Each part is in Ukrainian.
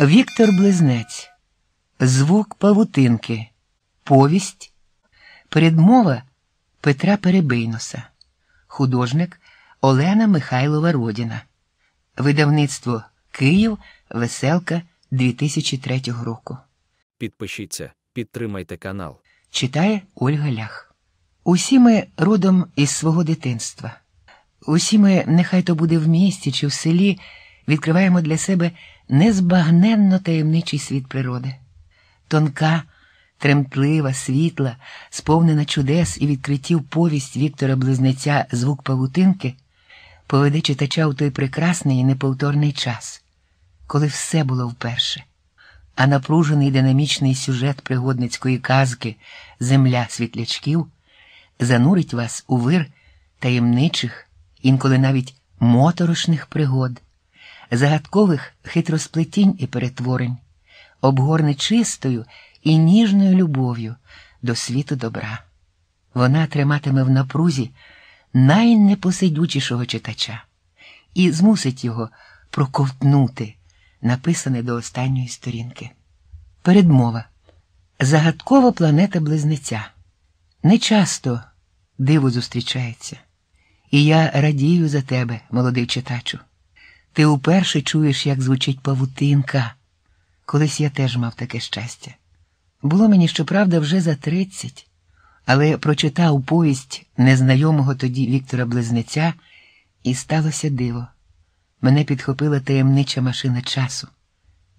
Віктор Близнець, Звук павутинки, Повість, Передмова Петра Перебийноса, художник Олена Михайлова Родіна, Видавництво Київ, Веселка 2003 року. Підпишіться, підтримайте канал. Читає Ольга Лях. Усі ми родом із свого дитинства. Усі ми, нехай то буде в місті чи в селі, відкриваємо для себе незбагненно таємничий світ природи. Тонка, тремтлива, світла, сповнена чудес і відкриттів повість Віктора Близнеця Звук павутинки поведе читача у той прекрасний і неповторний час, коли все було вперше. А напружений динамічний сюжет пригодницької казки Земля світлячків занурить вас у вир таємничих, інколи навіть моторошних пригод, загадкових хитросплетінь і перетворень, обгорне чистою і ніжною любов'ю до світу добра. Вона триматиме в напрузі найнепосидючішого читача і змусить його проковтнути написане до останньої сторінки. Передмова. Загадкова планета близнеця. Нечасто диво зустрічається. І я радію за тебе, молодий читачу. Ти уперше чуєш, як звучить павутинка. Колись я теж мав таке щастя. Було мені, щоправда, вже за тридцять, але прочитав повість незнайомого тоді Віктора Близнеця, і сталося диво. Мене підхопила таємнича машина часу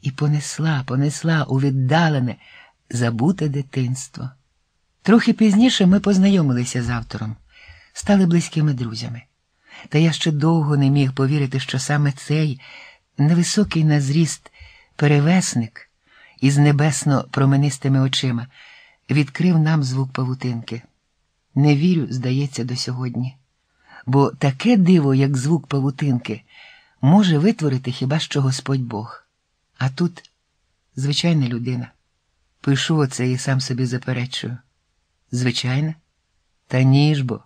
і понесла, понесла у віддалене, забуте дитинство. Трохи пізніше ми познайомилися з автором, стали близькими друзями. Та я ще довго не міг повірити, що саме цей невисокий на зріст перевесник із небесно променистими очима відкрив нам звук павутинки. Не вірю, здається, до сьогодні. Бо таке диво, як звук павутинки, може витворити хіба що Господь Бог. А тут звичайна людина. Пишу оце і сам собі заперечую. Звичайна? Та ні ж бо.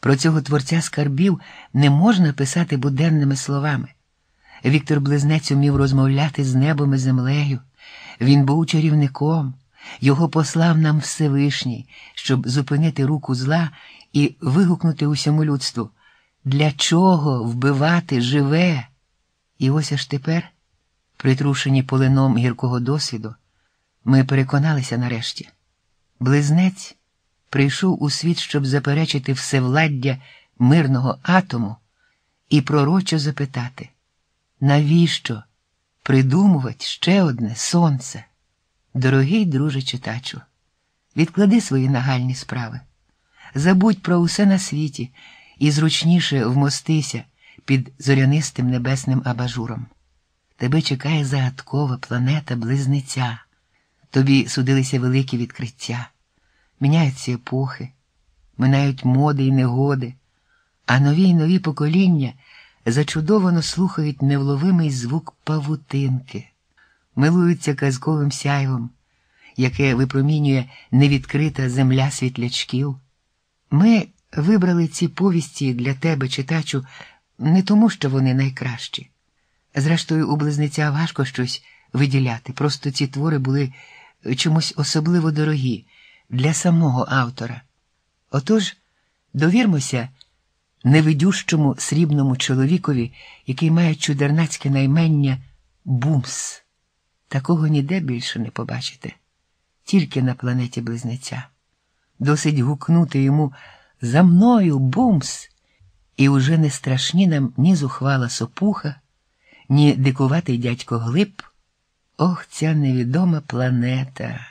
Про цього творця скарбів не можна писати буденними словами. Віктор Близнець умів розмовляти з небом і землею. Він був чарівником, його послав нам Всевишній, щоб зупинити руку зла і вигукнути усьому людству. Для чого вбивати живе? І ось аж тепер, притрушені полином гіркого досвіду, ми переконалися нарешті. Близнець прийшов у світ, щоб заперечити всевладдя мирного атому і пророчо запитати, навіщо придумувати ще одне сонце? Дорогий друже читачу, відклади свої нагальні справи, забудь про усе на світі і зручніше вмостися під зорянистим небесним абажуром. Тебе чекає загадкова планета близнеця. Тобі судилися великі відкриття, міняються епохи, минають моди і негоди, а нові й нові покоління зачудовано слухають невловимий звук павутинки, милуються казковим сяйвом, яке випромінює невідкрита земля світлячків. Ми вибрали ці повісті для тебе, читачу, не тому, що вони найкращі. Зрештою, у близнеця важко щось виділяти, просто ці твори були чомусь особливо дорогі для самого автора. Отож, довірмося невидющому срібному чоловікові, який має чудернацьке наймення Бумс. Такого ніде більше не побачите, тільки на планеті близнеця. Досить гукнути йому за мною Бумс, і уже не страшні нам ні зухвала сопуха, ні дикуватий дядько Глиб. Ох, ця невідома планета.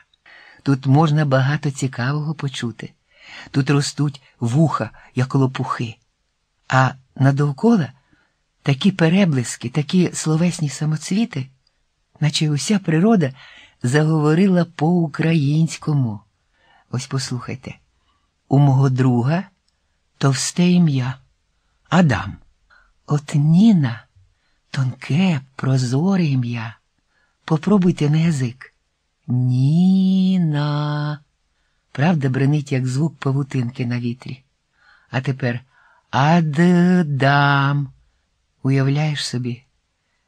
Тут можна багато цікавого почути. Тут ростуть вуха, як лопухи. А надовкола такі переблиски, такі словесні самоцвіти, наче уся природа заговорила по-українському. Ось послухайте, у мого друга товсте ім'я Адам. От Ніна тонке, прозоре ім'я. Попробуйте на язик. Ніна. Правда, бренить, як звук павутинки на вітрі. А тепер Аддам. Уявляєш собі,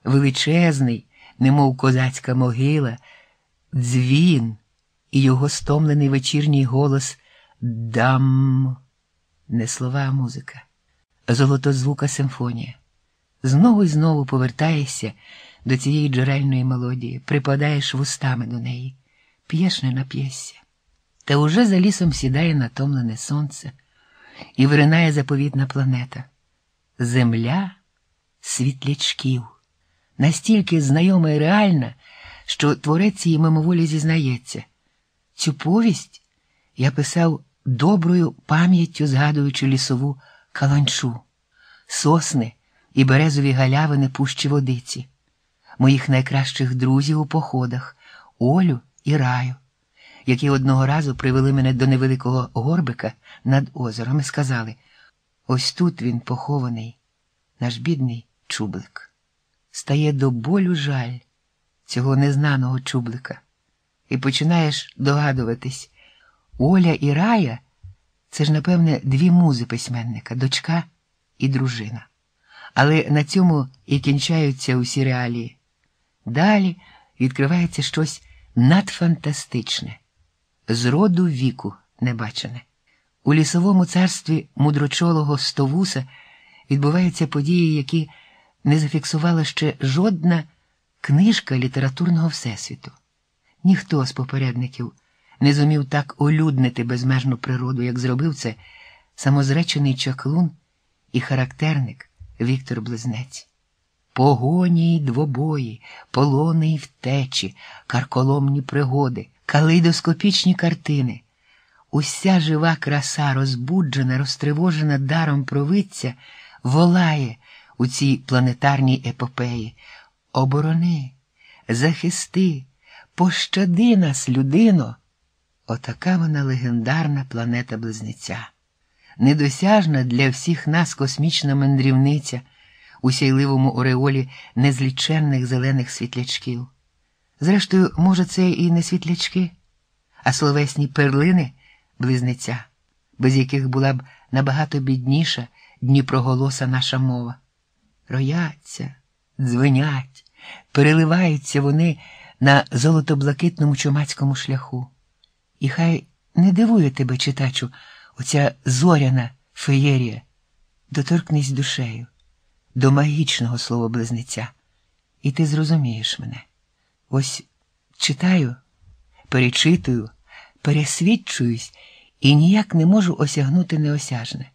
величезний, немов козацька могила, дзвін і його стомлений вечірній голос дам, не слова, а музика, золотозвука симфонія. Знову і знову повертаєшся до цієї джерельної мелодії, припадаєш вустами до неї, п'єш не нап'єшся. Та уже за лісом сідає натомлене сонце і виринає заповітна планета. Земля світлячків, настільки знайома і реальна, що творець її мимоволі зізнається. Цю повість я писав доброю пам'яттю, згадуючи лісову каланчу, сосни і березові галявини пущі водиці, моїх найкращих друзів у походах, Олю і Раю, які одного разу привели мене до невеликого горбика над озером і сказали: ось тут він похований, наш бідний чублик. Стає до болю жаль цього незнаного чублика, і починаєш догадуватись, Оля і Рая це ж, напевне, дві музи письменника, дочка і дружина. Але на цьому і кінчаються усі реалії. Далі відкривається щось надфантастичне, з роду віку небачене. У лісовому царстві мудрочолого Стовуса відбуваються події, які не зафіксувала ще жодна книжка літературного всесвіту. Ніхто з попередників не зумів так олюднити безмежну природу, як зробив це самозречений чаклун і характерник Віктор Близнець. Погоні й двобої, полони й втечі, карколомні пригоди, калейдоскопічні картини. Уся жива краса, розбуджена, розтривожена даром провидця, волає у цій планетарній епопеї. Оборони, захисти, пощади нас, людино. Отака вона легендарна планета Близнеця, недосяжна для всіх нас космічна мандрівниця у сяйливому ореолі незліченних зелених світлячків. Зрештою, може, це і не світлячки, а словесні перлини близнеця, без яких була б набагато бідніша дніпроголоса наша мова. Рояться, дзвенять, переливаються вони на золото-блакитному чумацькому шляху. І хай не дивує тебе, читачу, оця зоряна феєрія, доторкнись душею до магічного слова близнеця, і ти зрозумієш мене. Ось читаю, перечитую, пересвідчуюсь і ніяк не можу осягнути неосяжне.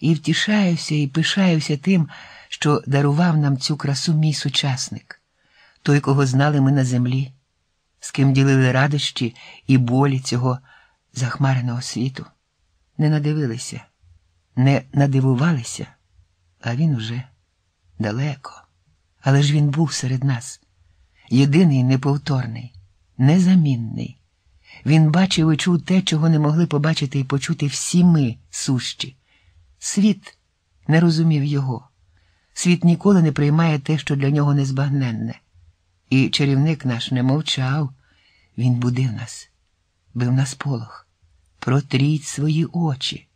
І втішаюся і пишаюся тим, що дарував нам цю красу мій сучасник, той, кого знали ми на землі, з ким ділили радощі і болі цього захмареного світу. Не надивилися, не надивувалися, а він уже далеко. Але ж він був серед нас, єдиний неповторний, незамінний. Він бачив і чув те, чого не могли побачити і почути всі ми сущі. Світ не розумів його. Світ ніколи не приймає те, що для нього незбагненне. І чарівник наш не мовчав, він будив нас, бив нас полох. Протріть свої очі.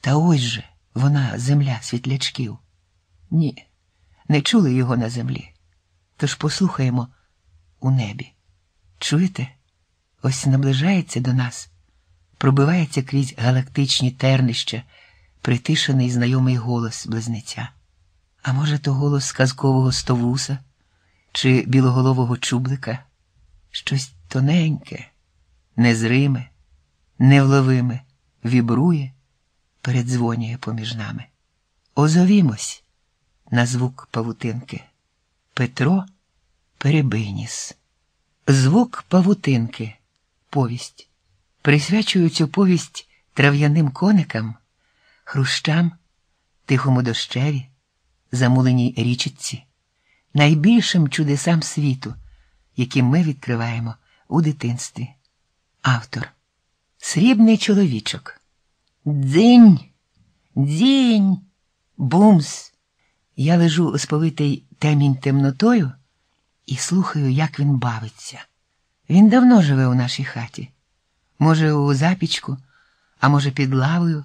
Та ось же вона, земля світлячків. Ні, не чули його на землі. Тож послухаємо у небі. Чуєте? Ось наближається до нас, пробивається крізь галактичні тернища, притишений знайомий голос близнеця. А може, то голос сказкового стовуса чи білоголового чублика? Щось тоненьке, незриме, невловиме, вібрує, передзвонює поміж нами. Озовімось на звук павутинки. Петро Перебиніс. Звук павутинки. Повість. Присвячую цю повість трав'яним коникам, хрущам, тихому дощеві, замуленій річиці, найбільшим чудесам світу, які ми відкриваємо у дитинстві. Автор Срібний чоловічок. Дзинь, дзінь, бумс. Я лежу сповитий темінь темнотою і слухаю, як він бавиться. Він давно живе у нашій хаті. Може, у запічку, а може, під лавою,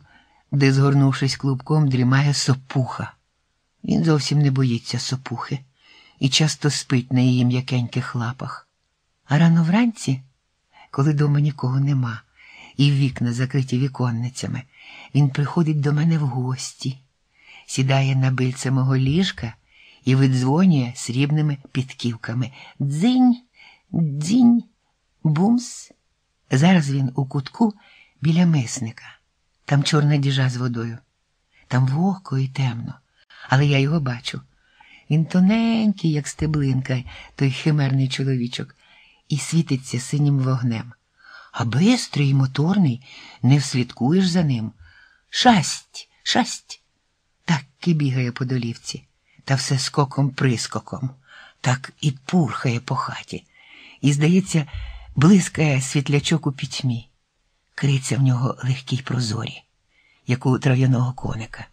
де, згорнувшись клубком, дрімає сопуха. Він зовсім не боїться сопухи. і часто спить на її м'якеньких лапах. А рано вранці, коли дома нікого нема, і вікна закриті віконницями, він приходить до мене в гості, сідає на бильце мого ліжка і видзвонює срібними підківками. Дзинь, дзінь, бумс. Зараз він у кутку біля мисника. Там чорна діжа з водою. Там вогко і темно, але я його бачу. Він тоненький, як стеблинка, той химерний чоловічок, і світиться синім вогнем. А бистрий і моторний, не вслідкуєш за ним. Шасть, шасть. Так бігає по долівці, та все скоком прискоком, так і пурхає по хаті. І, здається, блискає світлячок у пітьмі. Криться в нього легкій прозорі, як у трав'яного коника.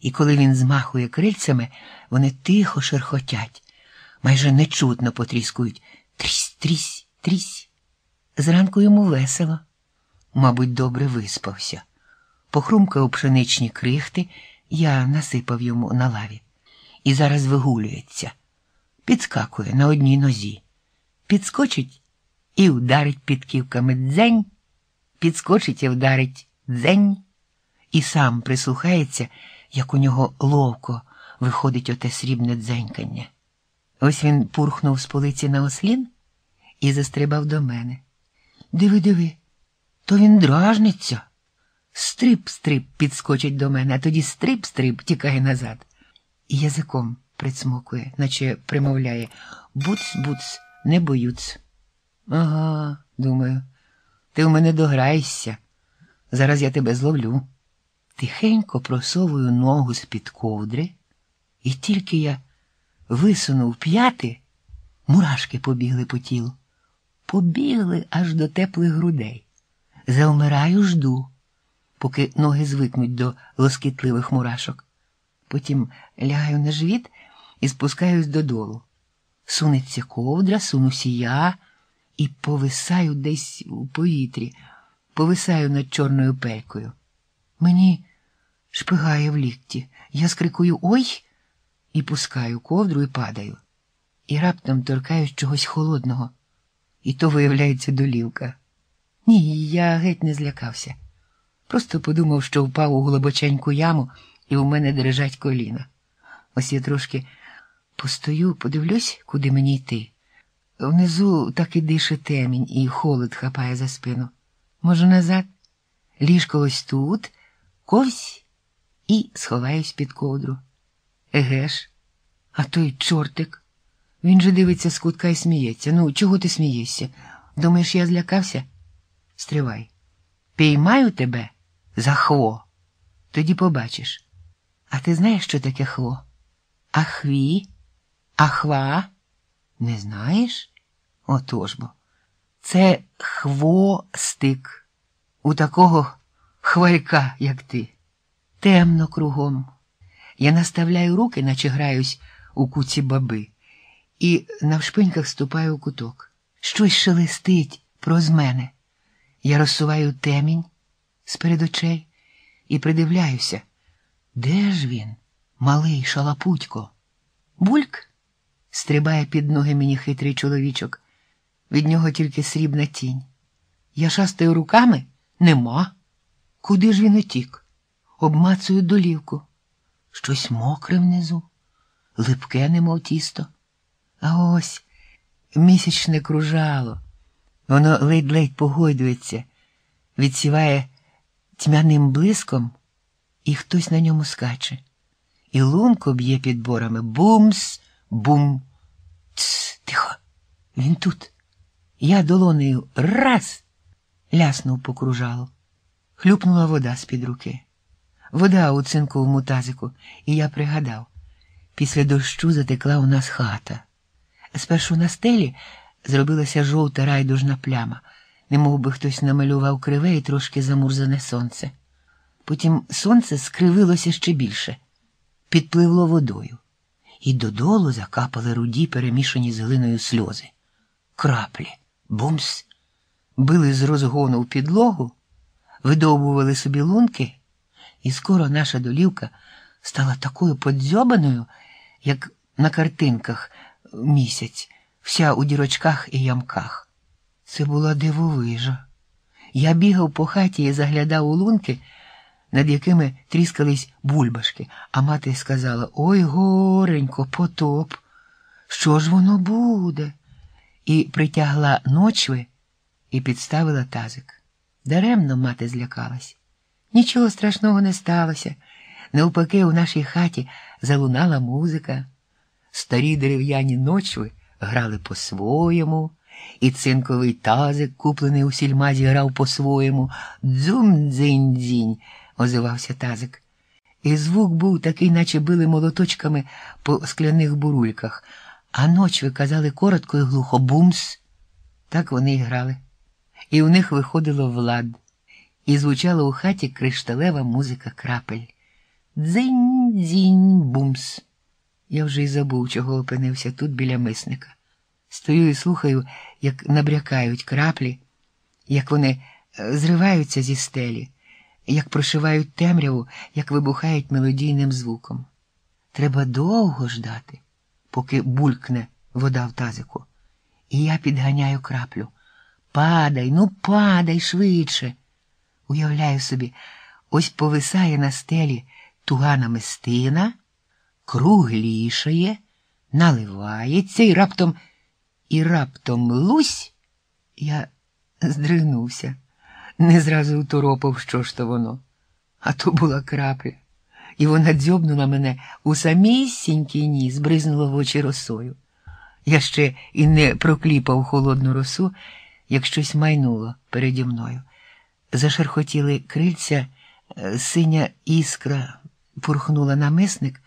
І коли він змахує крильцями, вони тихо шерхотять, майже нечутно потріскують трісь, трісь, трісь. Зранку йому весело, мабуть, добре виспався. Похрумкав пшеничні крихти, я насипав йому на лаві. І зараз вигулюється, підскакує на одній нозі, підскочить і вдарить підківками дзень, підскочить і вдарить дзень, і сам прислухається, як у нього ловко виходить оте срібне дзенькання. Ось він пурхнув з полиці на ослін і застрибав до мене. Диви, диви, то він дражниться. Стрип-стрип підскочить до мене, а тоді стрип-стрип тікає назад. І язиком прицмокує, наче примовляє буц-буц, не боюць. Ага, думаю, ти в мене дограєшся. Зараз я тебе зловлю. Тихенько просовую ногу з-під ковдри, і тільки я висунув п'яти, мурашки побігли по тілу. Побігли аж до теплих грудей. Завмираю, жду, поки ноги звикнуть до лоскітливих мурашок. Потім лягаю на живіт і спускаюсь додолу. Сунеться ковдра, сунуся я і повисаю десь у повітрі, повисаю над чорною пелькою. Мені шпигає в лікті. Я скрикую Ой і пускаю ковдру і падаю. І раптом торкаюсь чогось холодного. І то виявляється долівка. Ні, я геть не злякався. Просто подумав, що впав у глибоченьку яму, і у мене дрижать коліна. Ось я трошки постою, подивлюсь, куди мені йти. Внизу так і дише темінь, і холод хапає за спину. Може, назад? Ліжко ось тут, ковсь і сховаюсь під ковдру. Еге ж, а той чортик. Він же дивиться з кутка і сміється. Ну, чого ти смієшся? Думаєш, я злякався? Стривай. Піймаю тебе за хво. Тоді побачиш. А ти знаєш, що таке хво? Ахві? Ахва? Не знаєш? Отож бо. Це хвостик. У такого хвалька, як ти. Темно кругом. Я наставляю руки, наче граюсь у куці баби, і навшпиньках ступаю у куток. Щось шелестить проз мене. Я розсуваю темінь сперед очей і придивляюся. Де ж він, малий шалапутько? Бульк? Стрибає під ноги мені хитрий чоловічок. Від нього тільки срібна тінь. Я шастаю руками нема. Куди ж він утік? Обмацую долівку. Щось мокре внизу, липке, немов тісто. А ось місячне кружало. Воно ледь-ледь погойдується, відсіває тьмяним блиском, і хтось на ньому скаче. І лунко б'є під борами бумс, бум. Тс, тихо. Він тут. Я долонею раз ляснув по кружалу. Хлюпнула вода з-під руки. Вода у цинковому тазику, і я пригадав. Після дощу затекла у нас хата. Спершу на стелі зробилася жовта райдужна пляма, немов би хтось намалював криве і трошки замурзане сонце. Потім сонце скривилося ще більше, підпливло водою, і додолу закапали руді, перемішані з глиною сльози. Краплі, бумс, били з розгону в підлогу, видовбували собі лунки, і скоро наша долівка стала такою подзьобаною, як на картинках місяць, вся у дірочках і ямках. Це була дивовижа. Я бігав по хаті і заглядав у лунки, над якими тріскались бульбашки, а мати сказала Ой, горенько, потоп, що ж воно буде? І притягла ночви і підставила тазик. Даремно мати злякалась. Нічого страшного не сталося. Навпаки, у нашій хаті залунала музика. Старі дерев'яні ночви грали по-своєму, і цинковий тазик, куплений у сільмазі, грав по-своєму. Дзум-дзинь-дзінь, озивався тазик. І звук був такий, наче били молоточками по скляних бурульках, а ночви казали коротко і глухо бумс. Так вони й грали. І у них виходило влад, і звучала у хаті кришталева музика крапель. Дзинь-дзінь бумс. Я вже й забув, чого опинився тут біля мисника. Стою і слухаю, як набрякають краплі, як вони е, зриваються зі стелі, як прошивають темряву, як вибухають мелодійним звуком. Треба довго ждати, поки булькне вода в тазику. І я підганяю краплю. Падай, ну падай швидше. Уявляю собі, ось повисає на стелі туга намистина, круглішає, наливається і раптом, і раптом лусь, я здригнувся, не зразу уторопав, що ж то воно. А то була крапля, і вона дзьобнула мене у самісінький ніс, бризнула в очі росою. Я ще і не прокліпав холодну росу, як щось майнуло переді мною. Зашерхотіли крильця, е, синя іскра пурхнула намисник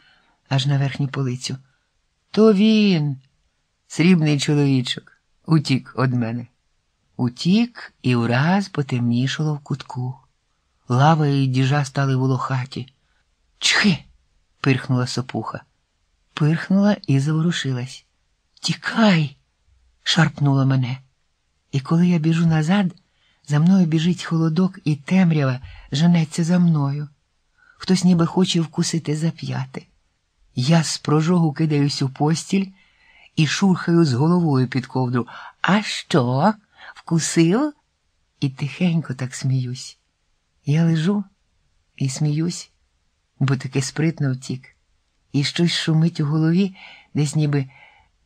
аж на верхню полицю. То він, срібний чоловічок, утік од мене. Утік і враз потемнішало в кутку. Лава і діжа стали волохаті. Чхи. пирхнула сопуха. Пирхнула і заворушилась. Тікай, шарпнула мене. І коли я біжу назад, за мною біжить холодок і темрява женеться за мною. Хтось ніби хоче вкусити зап'яти. Я з прожогу кидаюсь у постіль і шурхаю з головою під ковдру. А що? Вкусив? І тихенько так сміюсь. Я лежу і сміюсь, бо таки спритно втік, і щось шумить у голові, десь ніби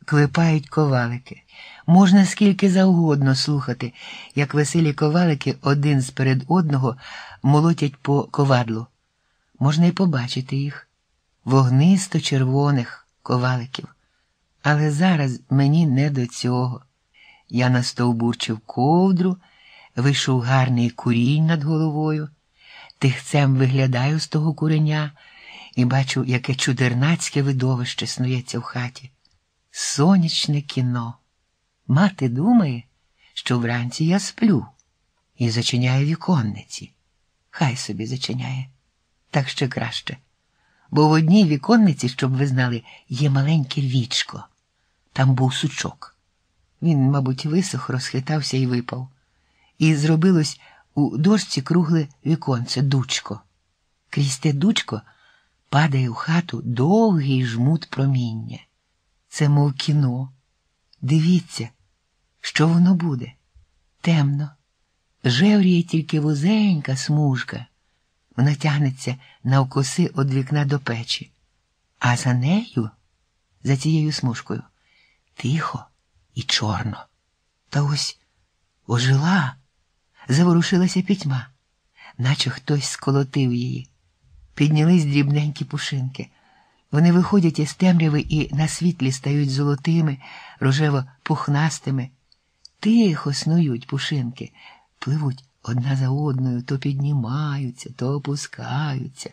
клепають ковалики. Можна скільки завгодно слухати, як веселі ковалики один сперед одного молотять по ковадлу. Можна й побачити їх, вогнисто червоних коваликів. Але зараз мені не до цього. Я настовбурчив ковдру, вийшов гарний курінь над головою, тихцем виглядаю з того куреня і бачу, яке чудернацьке видовище снується в хаті. Сонячне кіно. Мати думає, що вранці я сплю і зачиняє віконниці. Хай собі зачиняє. Так ще краще. Бо в одній віконниці, щоб ви знали, є маленьке вічко. Там був сучок. Він, мабуть, висох, розхитався і випав. І зробилось у дошці кругле віконце, дучко. Крізь те дучко падає в хату довгий жмут проміння. Це, мов кіно. Дивіться, що воно буде. Темно. Жевріє тільки вузенька смужка. Вона тягнеться навкоси від вікна до печі. А за нею, за цією смужкою, тихо і чорно. Та ось ожила, заворушилася пітьма, наче хтось сколотив її. Піднялись дрібненькі пушинки. Вони виходять із темряви і на світлі стають золотими, рожево пухнастими. Тихо снують пушинки, пливуть одна за одною, то піднімаються, то опускаються,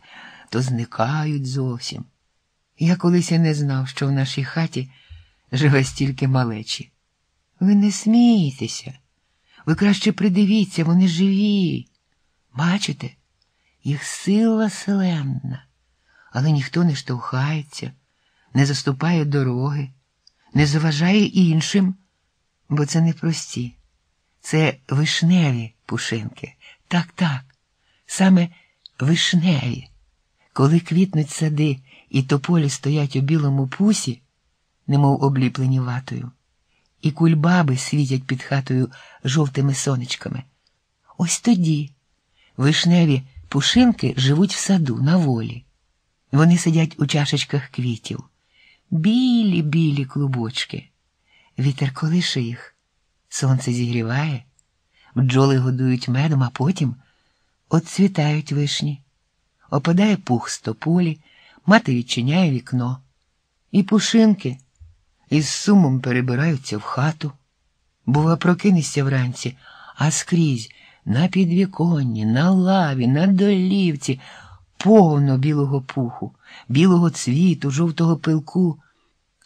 то зникають зовсім. Я колись і не знав, що в нашій хаті живе стільки малечі. Ви не смійтеся, ви краще придивіться, вони живі. Бачите, їх сила селенна але ніхто не штовхається, не заступає дороги, не заважає іншим, бо це не прості. Це вишневі пушинки. Так, так, саме вишневі. Коли квітнуть сади і тополі стоять у білому пусі, немов обліплені ватою, і кульбаби світять під хатою жовтими сонечками. Ось тоді вишневі пушинки живуть в саду на волі. Вони сидять у чашечках квітів, білі білі клубочки. Вітер колише їх, сонце зігріває, бджоли годують медом, а потім отцвітають вишні. Опадає пух з тополі, мати відчиняє вікно, і пушинки із сумом перебираються в хату. Бува, прокинешся вранці, а скрізь на підвіконні, на лаві, на долівці повно білого пуху, білого цвіту, жовтого пилку,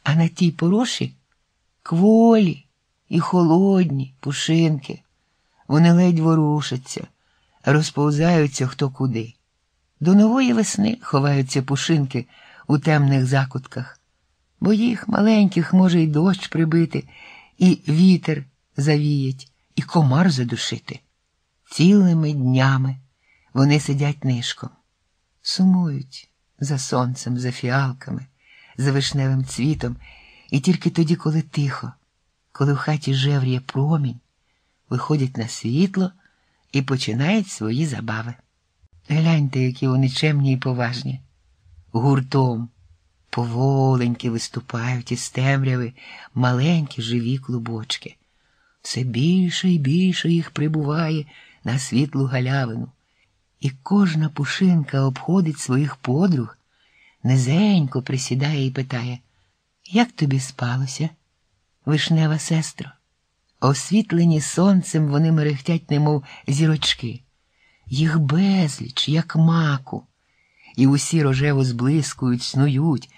а на тій пороші кволі і холодні пушинки. Вони ледь ворушаться, розповзаються хто куди. До нової весни ховаються пушинки у темних закутках, бо їх маленьких може й дощ прибити, і вітер завіять, і комар задушити. Цілими днями вони сидять нишком, сумують за сонцем, за фіалками, за вишневим цвітом, і тільки тоді, коли тихо, коли в хаті жевріє промінь, виходять на світло і починають свої забави. Гляньте, які вони чемні і поважні. Гуртом поволеньки виступають із темряви маленькі живі клубочки. Все більше і більше їх прибуває на світлу галявину, і кожна пушинка обходить своїх подруг, низенько присідає і питає, як тобі спалося, вишнева сестро? Освітлені сонцем вони мерехтять, немов зірочки. Їх безліч, як маку, і усі рожево зблискують, снують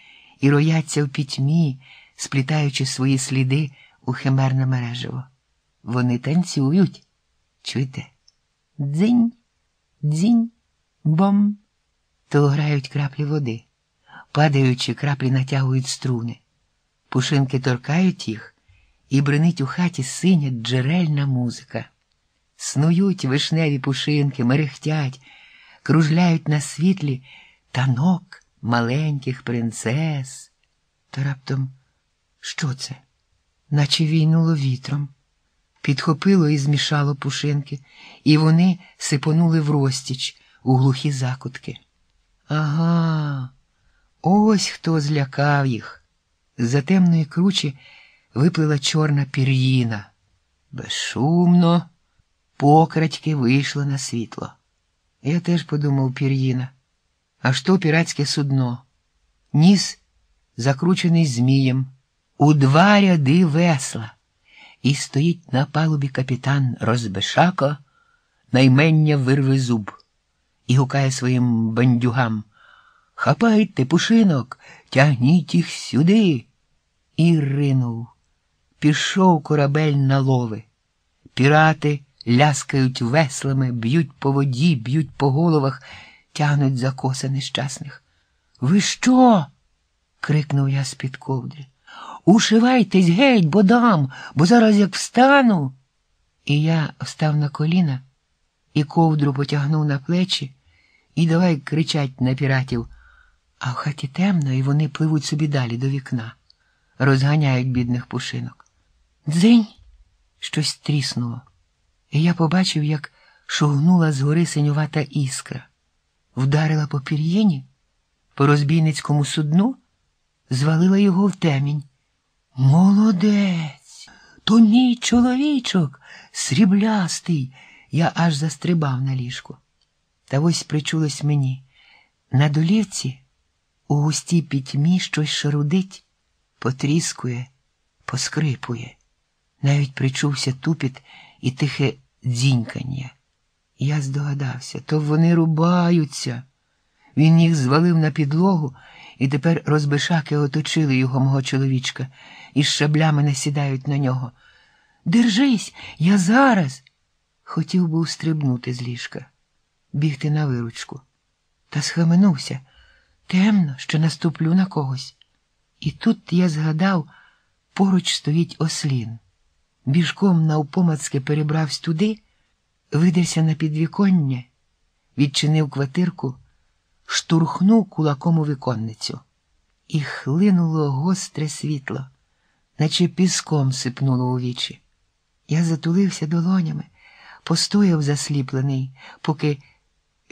і рояться в пітьмі, сплітаючи свої сліди у химерне мережево. Вони танцюють. Чуєте? Дзинь, дзінь, бом. То грають краплі води, падаючи, краплі натягують струни. Пушинки торкають їх, і бренить у хаті синя джерельна музика. Снують вишневі пушинки, мерехтять, кружляють на світлі танок маленьких принцес. Та раптом що це? Наче війнуло вітром, підхопило і змішало пушинки, і вони сипонули в розтіч у глухі закутки. Ага, ось хто злякав їх. З-за темної кручі виплила чорна пір'їна. Безшумно покрадьки вийшла на світло. Я теж подумав пір'їна. Аж то піратське судно, ніс, закручений змієм, у два ряди весла, і стоїть на палубі капітан Розбешако, наймення вирви зуб, і гукає своїм бандюгам Хапайте пушинок, тягніть їх сюди. І ринув. Пішов корабель на лови. Пірати ляскають веслами, б'ють по воді, б'ють по головах, тягнуть за коси нещасних. Ви що? крикнув я з-під ковдри. Ушивайтесь геть, бо дам, бо зараз як встану. І я встав на коліна і ковдру потягнув на плечі і давай кричать на піратів. А в хаті темно, і вони пливуть собі далі до вікна, розганяють бідних пушинок. Дзинь щось тріснуло, і я побачив, як шугнула згори синювата іскра, вдарила по пір'їні, по розбійницькому судну, звалила його в темінь. Молодець, то мій чоловічок, сріблястий, я аж застрибав на ліжку. Та ось причулось мені на долівці. У густій пітьмі щось шарудить, потріскує, поскрипує. Навіть причувся тупіт і тихе дзінькання. Я здогадався, то вони рубаються. Він їх звалив на підлогу, і тепер розбишаки оточили його, мого чоловічка, і шаблями насідають на нього. Держись, я зараз. Хотів був стрибнути з ліжка, бігти на виручку, та схаменувся. Темно, що наступлю на когось. І тут я згадав, поруч стоїть ослін. Біжком навпомацьки перебрався туди, видерся на підвіконня, відчинив квартирку, штурхнув кулаком у віконницю. І хлинуло гостре світло. наче піском сипнуло у вічі. Я затулився долонями, постояв засліплений, поки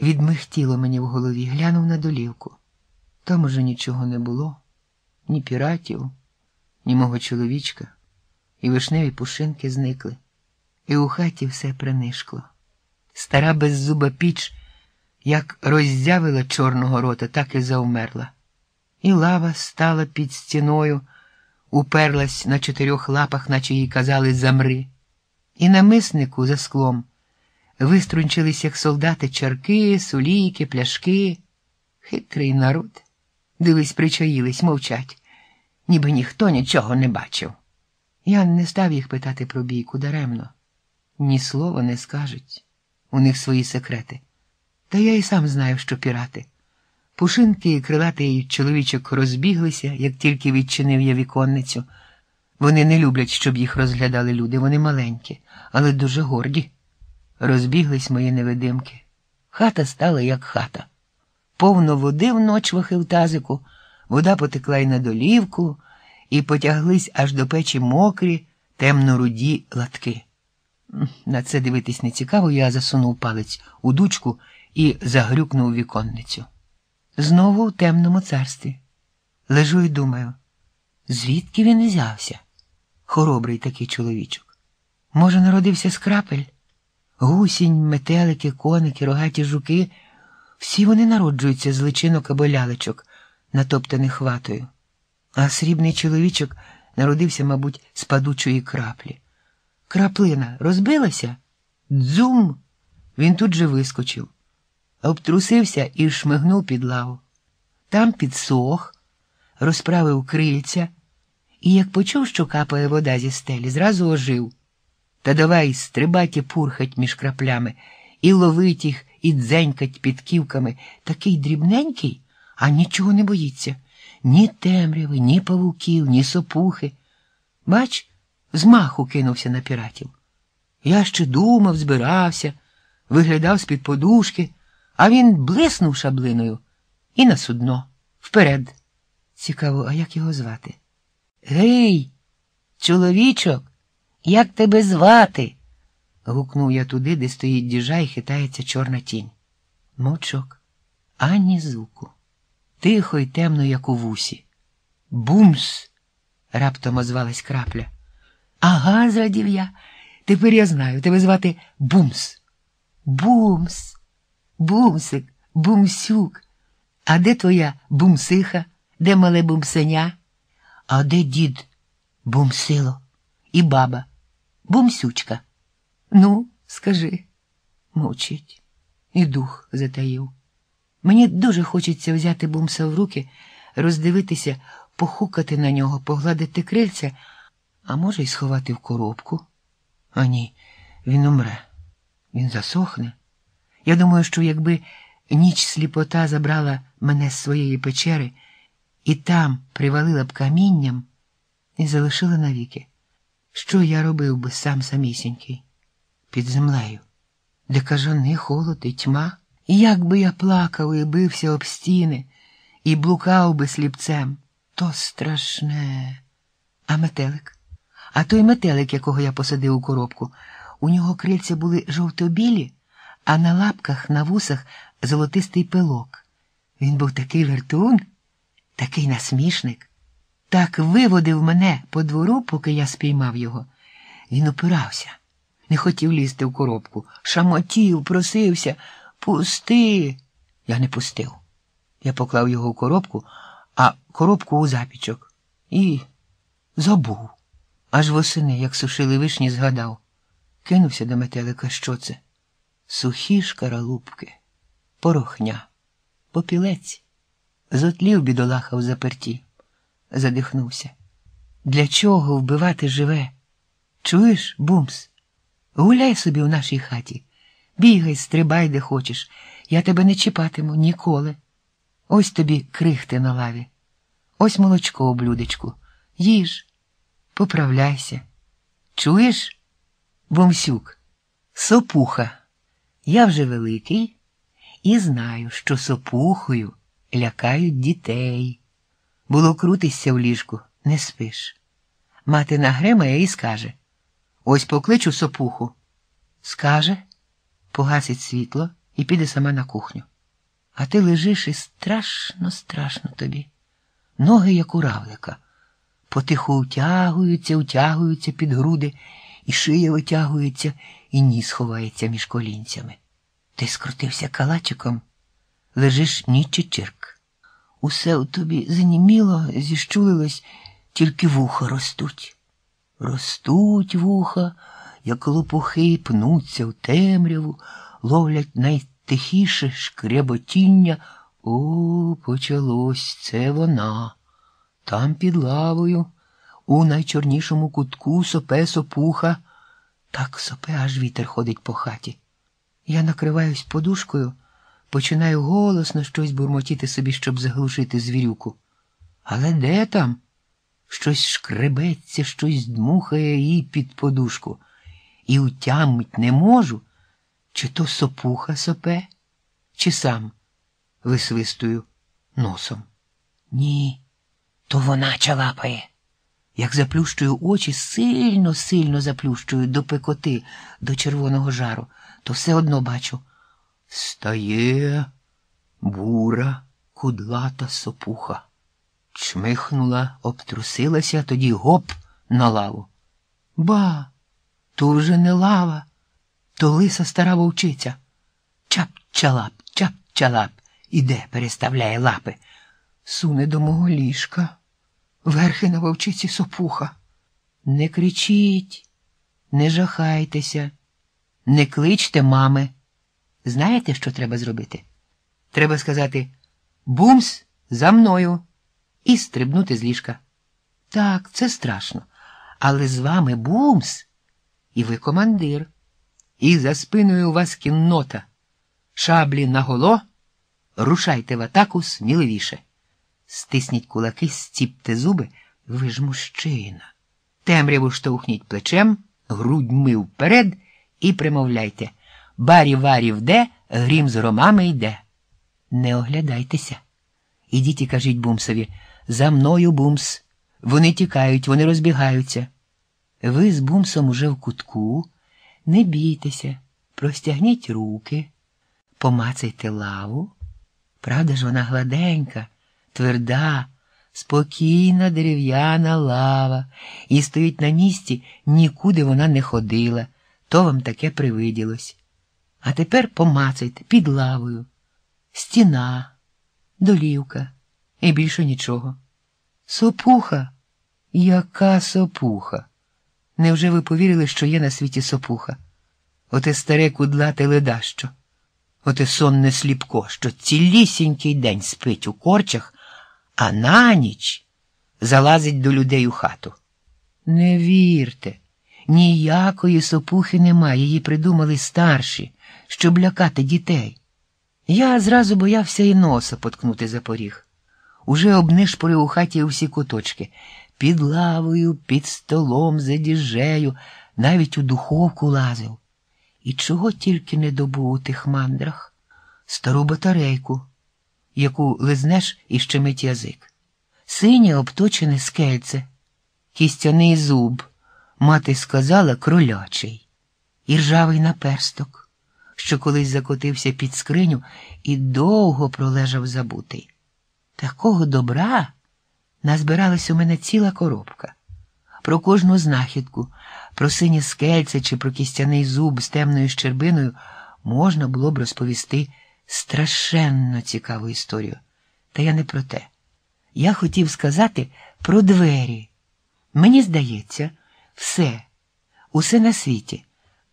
відмихтіло мені в голові, глянув на долівку. Там уже нічого не було, ні піратів, ні мого чоловічка, і вишневі пушинки зникли, і у хаті все принишкло. Стара беззуба піч, як роззявила чорного рота, так і завмерла. І лава стала під стіною, уперлась на чотирьох лапах, наче їй казали замри. І на миснику за склом виструнчились, як солдати, чарки, сулійки, пляшки. Хитрий народ. Дивись, причаїлись, мовчать, ніби ніхто нічого не бачив. Я не став їх питати про бійку даремно. Ні слова не скажуть. У них свої секрети. Та я і сам знаю, що пірати. Пушинки і крилатий чоловічок розбіглися, як тільки відчинив я віконницю. Вони не люблять, щоб їх розглядали люди. Вони маленькі, але дуже горді. Розбіглись мої невидимки. Хата стала, як хата. Повно води в ночвахи в тазику, вода потекла й на долівку, і потяглись аж до печі мокрі, темно-руді латки. На це дивитись не цікаво, я засунув палець у дучку і загрюкнув віконницю. Знову в темному царстві. Лежу і думаю, звідки він взявся? Хоробрий такий чоловічок. Може, народився з крапель? Гусінь, метелики, коники, рогаті жуки. Всі вони народжуються з личинок або лялечок, натоптаних хватою. А срібний чоловічок народився, мабуть, з падучої краплі. Краплина розбилася? Дзум! Він тут же вискочив, обтрусився і шмигнув під лаву. Там підсох, розправив крильця і, як почув, що капає вода зі стелі, зразу ожив. Та давай стрибать і пурхать між краплями, і ловить їх, і дзенькать під ківками. Такий дрібненький, а нічого не боїться. Ні темряви, ні павуків, ні сопухи. Бач, з маху кинувся на піратів. Я ще думав, збирався, виглядав з-під подушки, а він блиснув шаблиною і на судно. Вперед. Цікаво, а як його звати? Гей, чоловічок, як тебе звати? гукнув я туди, де стоїть діжа і хитається чорна тінь. Мовчок, ані звуку. Тихо й темно, як у вусі. Бумс! раптом озвалась крапля. Ага, зрадів я. Тепер я знаю, тебе звати Бумс. Бумс, Бумсик, Бумсюк. А де твоя бумсиха? Де мале бумсеня? А де дід бумсило і баба? Бумсючка. Ну, скажи, мовчить. І дух затаїв. Мені дуже хочеться взяти бумса в руки, роздивитися, похукати на нього, погладити крильця, а може, й сховати в коробку. А ні, він умре, він засохне. Я думаю, що якби ніч сліпота забрала мене з своєї печери і там привалила б камінням і залишила навіки, що я робив би сам самісінький під землею, де кажани, холод і тьма. Як би я плакав і бився об стіни, і блукав би сліпцем, то страшне. А метелик? А той метелик, якого я посадив у коробку, у нього крильця були жовто-білі, а на лапках, на вусах золотистий пилок. Він був такий вертун, такий насмішник, так виводив мене по двору, поки я спіймав його. Він опирався, не хотів лізти в коробку, шамотів, просився. Пусти. Я не пустив. Я поклав його в коробку, а коробку у запічок і забув. Аж восени, як сушили вишні, згадав. Кинувся до метелика, що це? Сухі шкаралупки, порохня, попілець. Зотлів бідолаха в заперті, задихнувся. Для чого вбивати живе? Чуєш, бумс? Гуляй собі в нашій хаті. Бігай, стрибай, де хочеш. Я тебе не чіпатиму ніколи. Ось тобі крихти на лаві. Ось молочко у блюдечку. Їж, поправляйся. Чуєш, бомсюк, сопуха. Я вже великий і знаю, що сопухою лякають дітей. Було крутишся в ліжку, не спиш. Мати нагремає і скаже Ось покличу сопуху. Скаже, погасить світло і піде сама на кухню. А ти лежиш і страшно, страшно тобі. Ноги, як у равлика, потиху утягуються, утягуються під груди, і шия витягується, і ніс ховається між колінцями. Ти скрутився калачиком, лежиш ніч і чирк. Усе у тобі заніміло, зіщулилось, тільки вуха ростуть. Ростуть вуха, як лопухи, пнуться в темряву, ловлять найтихіше шкряботіння. О, почалось це вона. Там під лавою, у найчорнішому кутку сопе сопуха. Так сопе, аж вітер ходить по хаті. Я накриваюсь подушкою, починаю голосно щось бурмотіти собі, щоб заглушити звірюку. Але де там? Щось шкребеться, щось дмухає їй під подушку, і утямить не можу, чи то сопуха сопе, чи сам висвистую носом. Ні, то вона чалапає. Як заплющую очі, сильно, сильно заплющую до пекоти, до червоного жару, то все одно бачу. Стає бура, кудлата сопуха. Чмихнула, обтрусилася, тоді гоп на лаву. Ба, то вже не лава, то лиса стара вовчиця. Чап-чалап, чап-чалап, іде, переставляє лапи, суне до мого ліжка. Верхи на вовчиці сопуха. Не кричіть, не жахайтеся, не кличте мами. Знаєте, що треба зробити? Треба сказати Бумс за мною і стрибнути з ліжка. Так, це страшно. Але з вами бумс, і ви командир. І за спиною у вас кіннота. Шаблі наголо, рушайте в атаку сміливіше. Стисніть кулаки, стіпте зуби, ви ж мужчина. Темряву штовхніть плечем, грудьми вперед і примовляйте Барі варі вде, грім з громами йде. Не оглядайтеся. Ідіть і кажіть бумсові за мною бумс. Вони тікають, вони розбігаються. Ви з бумсом уже в кутку. Не бійтеся, простягніть руки, помацайте лаву. Правда ж вона гладенька, тверда, спокійна дерев'яна лава, і стоїть на місці, нікуди вона не ходила, то вам таке привиділось. А тепер помацайте під лавою, стіна, долівка і більше нічого. Сопуха? Яка сопуха? Невже ви повірили, що є на світі сопуха? Оте старе кудлате ледащо, оте сонне сліпко, що цілісінький день спить у корчах, а на ніч залазить до людей у хату. Не вірте, ніякої сопухи немає, її придумали старші, щоб лякати дітей. Я зразу боявся і носа поткнути за поріг. Уже обнишпорив у хаті усі куточки під лавою, під столом, за діжею, навіть у духовку лазив. І чого тільки не добув у тих мандрах? Стару батарейку, яку лизнеш і щемить язик, синє обточене скельце, кістяний зуб, мати сказала, кролячий, і ржавий наперсток, що колись закотився під скриню і довго пролежав забутий. Такого добра назбиралась у мене ціла коробка. Про кожну знахідку, про синє скельце чи про кістяний зуб з темною щербиною можна було б розповісти страшенно цікаву історію. Та я не про те. Я хотів сказати про двері. Мені здається, все, усе на світі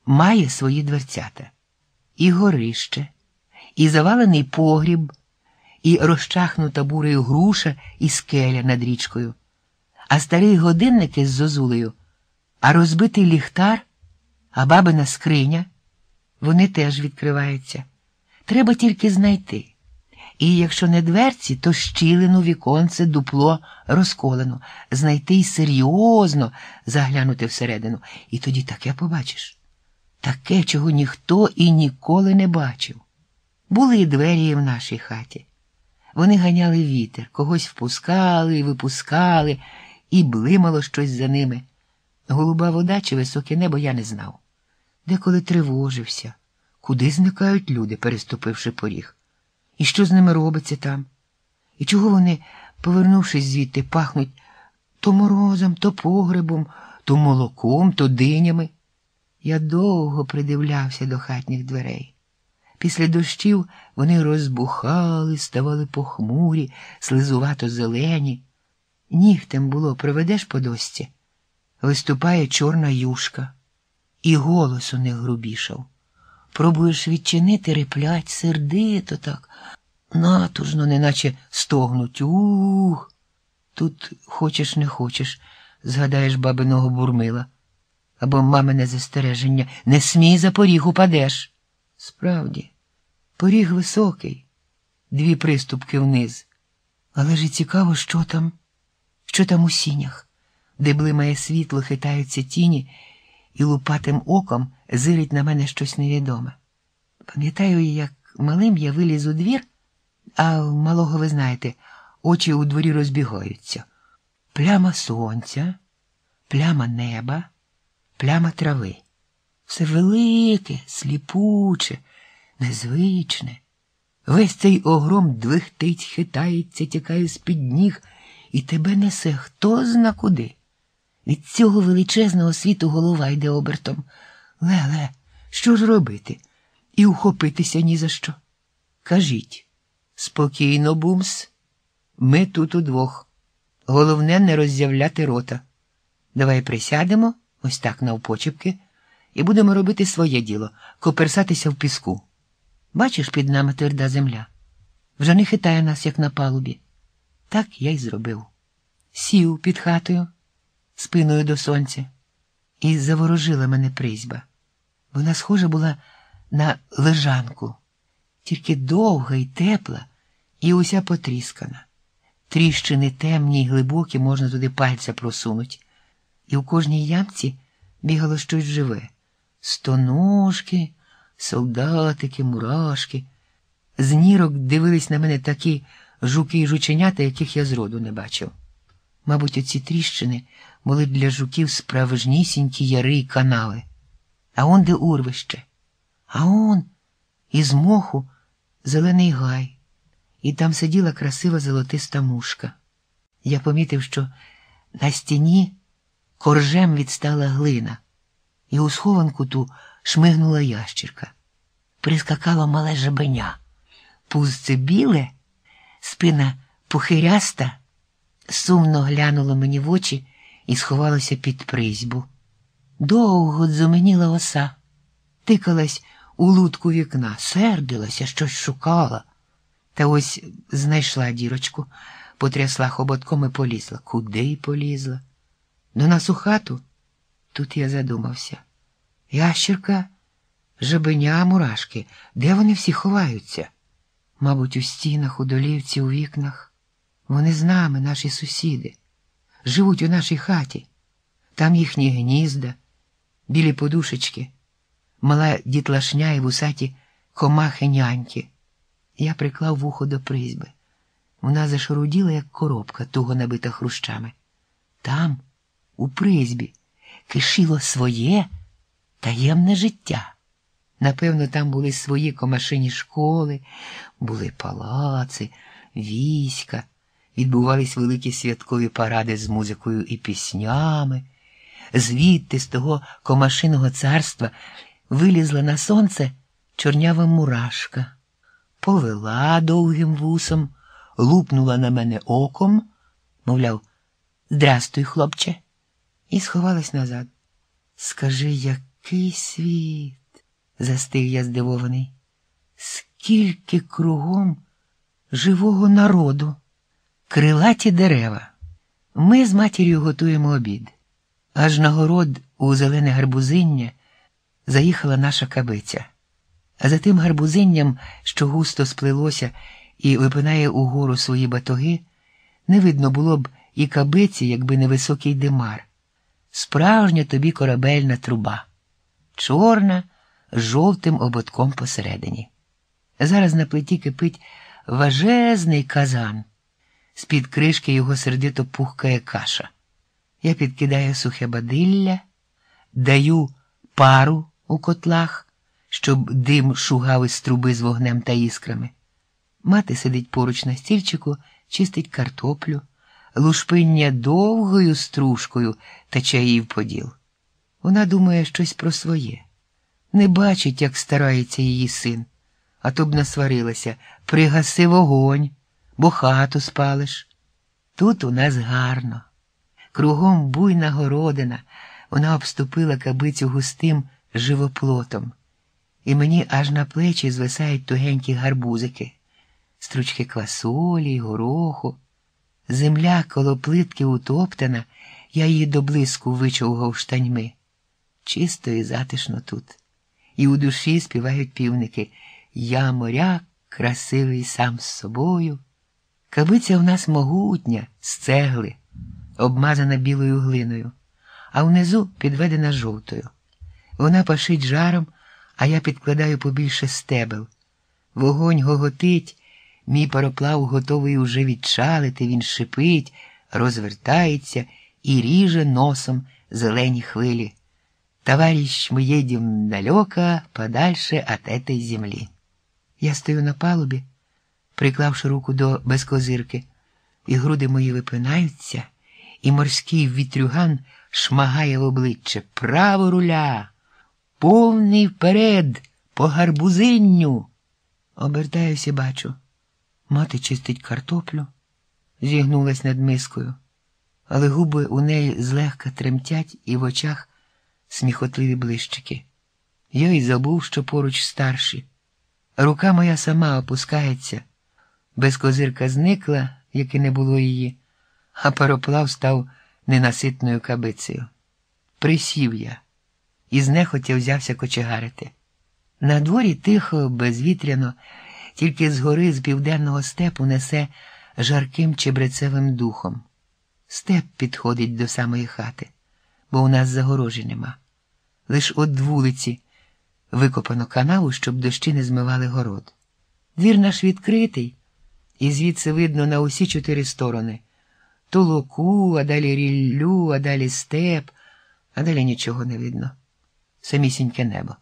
має свої дверцята. І горище, і завалений погріб і розчахнута бурею груша і скеля над річкою, а старий годинник із зозулею, а розбитий ліхтар, а бабина скриня, вони теж відкриваються. Треба тільки знайти. І якщо не дверці, то щілину, віконце, дупло розколено, знайти й серйозно заглянути всередину. І тоді таке побачиш. Таке, чого ніхто і ніколи не бачив. Були й двері в нашій хаті. Вони ганяли вітер, когось впускали і випускали, і блимало щось за ними. Голуба вода чи високе небо я не знав. Деколи тривожився, куди зникають люди, переступивши поріг, і що з ними робиться там, і чого вони, повернувшись звідти, пахнуть то морозом, то погребом, то молоком, то динями. Я довго придивлявся до хатніх дверей. Після дощів вони розбухали, ставали похмурі, слизувато зелені. Нігтем було проведеш по досці, виступає чорна юшка, і голос у них грубішав. Пробуєш відчинити, реплять сердито так, натужно, неначе стогнуть. Ух. Тут хочеш не хочеш, згадаєш бабиного бурмила. Або мамине застереження не смій за поріг упадеш. Справді, поріг високий, дві приступки вниз. Але ж і цікаво, що там, що там у сінях, де блимає світло, хитаються тіні, і лупатим оком зирить на мене щось невідоме. Пам'ятаю, як малим я виліз у двір, а малого, ви знаєте, очі у дворі розбігаються. Пляма сонця, пляма неба, пляма трави. Все велике, сліпуче, незвичне. Весь цей огром двихтить, хитається, тікає з-під ніг, і тебе несе хто зна куди. Від цього величезного світу голова йде обертом. Ле-ле, що ж робити? І ухопитися ні за що. Кажіть, спокійно, бумс, ми тут удвох. Головне не роззявляти рота. Давай присядемо, ось так навпочепки, і будемо робити своє діло, коперсатися в піску. Бачиш, під нами тверда земля. Вже не хитає нас, як на палубі. Так я й зробив. Сів під хатою, спиною до сонця, і заворожила мене призьба. Вона схожа була на лежанку, тільки довга і тепла, і уся потріскана. Тріщини темні й глибокі, можна туди пальця просунуть. І у кожній ямці бігало щось живе стоножки, солдатики, мурашки. З нірок дивились на мене такі жуки й жученята, яких я зроду не бачив. Мабуть, оці тріщини були для жуків справжнісінькі яри й канави. А он де урвище, а он із моху зелений гай, і там сиділа красива золотиста мушка. Я помітив, що на стіні коржем відстала глина, і у схованку ту шмигнула ящірка. Прискакало мале жабеня. Пузце біле, спина пухиряста, сумно глянуло мені в очі і сховалося під призьбу. Довго дзуменіла оса, тикалась у лутку вікна, сердилася, щось шукала. Та ось знайшла дірочку, потрясла хоботком і полізла. Куди полізла? До нас у хату? Тут я задумався. Ящірка, жабеня, мурашки, де вони всі ховаються? Мабуть, у стінах, у долівці, у вікнах. Вони з нами, наші сусіди, живуть у нашій хаті. Там їхні гнізда, білі подушечки, мала дітлашня і вусаті комахи няньки. Я приклав вухо до призьби. Вона зашаруділа, як коробка, туго набита хрущами. Там, у призьбі, кишило своє таємне життя. Напевно, там були свої комашині школи, були палаци, війська, відбувались великі святкові паради з музикою і піснями. Звідти, з того комашиного царства, вилізла на сонце чорнява мурашка, повела довгим вусом, лупнула на мене оком, мовляв, здрастуй, хлопче, і сховалась назад. Скажи, який світ? застиг я здивований. Скільки кругом живого народу, крилаті дерева. Ми з матір'ю готуємо обід. Аж на город у зелене гарбузиння заїхала наша кабиця. А за тим гарбузинням, що густо сплилося і випинає угору свої батоги, не видно було б і кабиці, якби не високий димар. Справжня тобі корабельна труба, чорна з жовтим ободком посередині. Зараз на плиті кипить важезний казан, з-під кришки його сердито пухкає каша. Я підкидаю сухе бадилля, даю пару у котлах, щоб дим шугав із труби з вогнем та іскрами. Мати сидить поруч на стільчику, чистить картоплю, лушпиння довгою стружкою тече їй в поділ. Вона думає щось про своє, не бачить, як старається її син, а то б насварилася пригаси вогонь, бо хату спалиш. Тут у нас гарно. Кругом буйна городина, вона обступила кабицю густим живоплотом, і мені аж на плечі звисають тугенькі гарбузики, стручки квасолі, гороху. Земля коло плитки утоптана, я її до блиску вичовгав штаньми. Чисто і затишно тут. І у душі співають півники Я моряк, красивий сам з собою. Кабиця в нас могутня, з цегли, обмазана білою глиною, а внизу підведена жовтою. Вона пашить жаром, а я підкладаю побільше стебел. Вогонь гоготить, мій пароплав готовий уже відчалити, він шипить, розвертається і ріже носом зелені хвилі. Товарищ, мы едем далеко, подальше от этой земли. Я стою на палубі, приклавши руку до безкозирки, і груди мої випинаються, і морський вітрюган шмагає в обличчя право руля, повний вперед, по гарбузинню. Обертаюся, бачу. Мати чистить картоплю, зігнулась над мискою, але губи у неї злегка тремтять і в очах сміхотливі блищики. Я й забув, що поруч старші. Рука моя сама опускається, безкозирка зникла, як і не було її, а пароплав став ненаситною кабицею. Присів я і знехотя взявся кочегарити. На дворі тихо, безвітряно, тільки згори з південного степу несе жарким чебрецевим духом. Степ підходить до самої хати, бо у нас загорожі нема. Лиш от вулиці викопано канаву, щоб дощі не змивали город. Двір наш відкритий, і звідси видно на усі чотири сторони толоку, а далі ріллю, а далі степ, а далі нічого не видно. Самісіньке небо.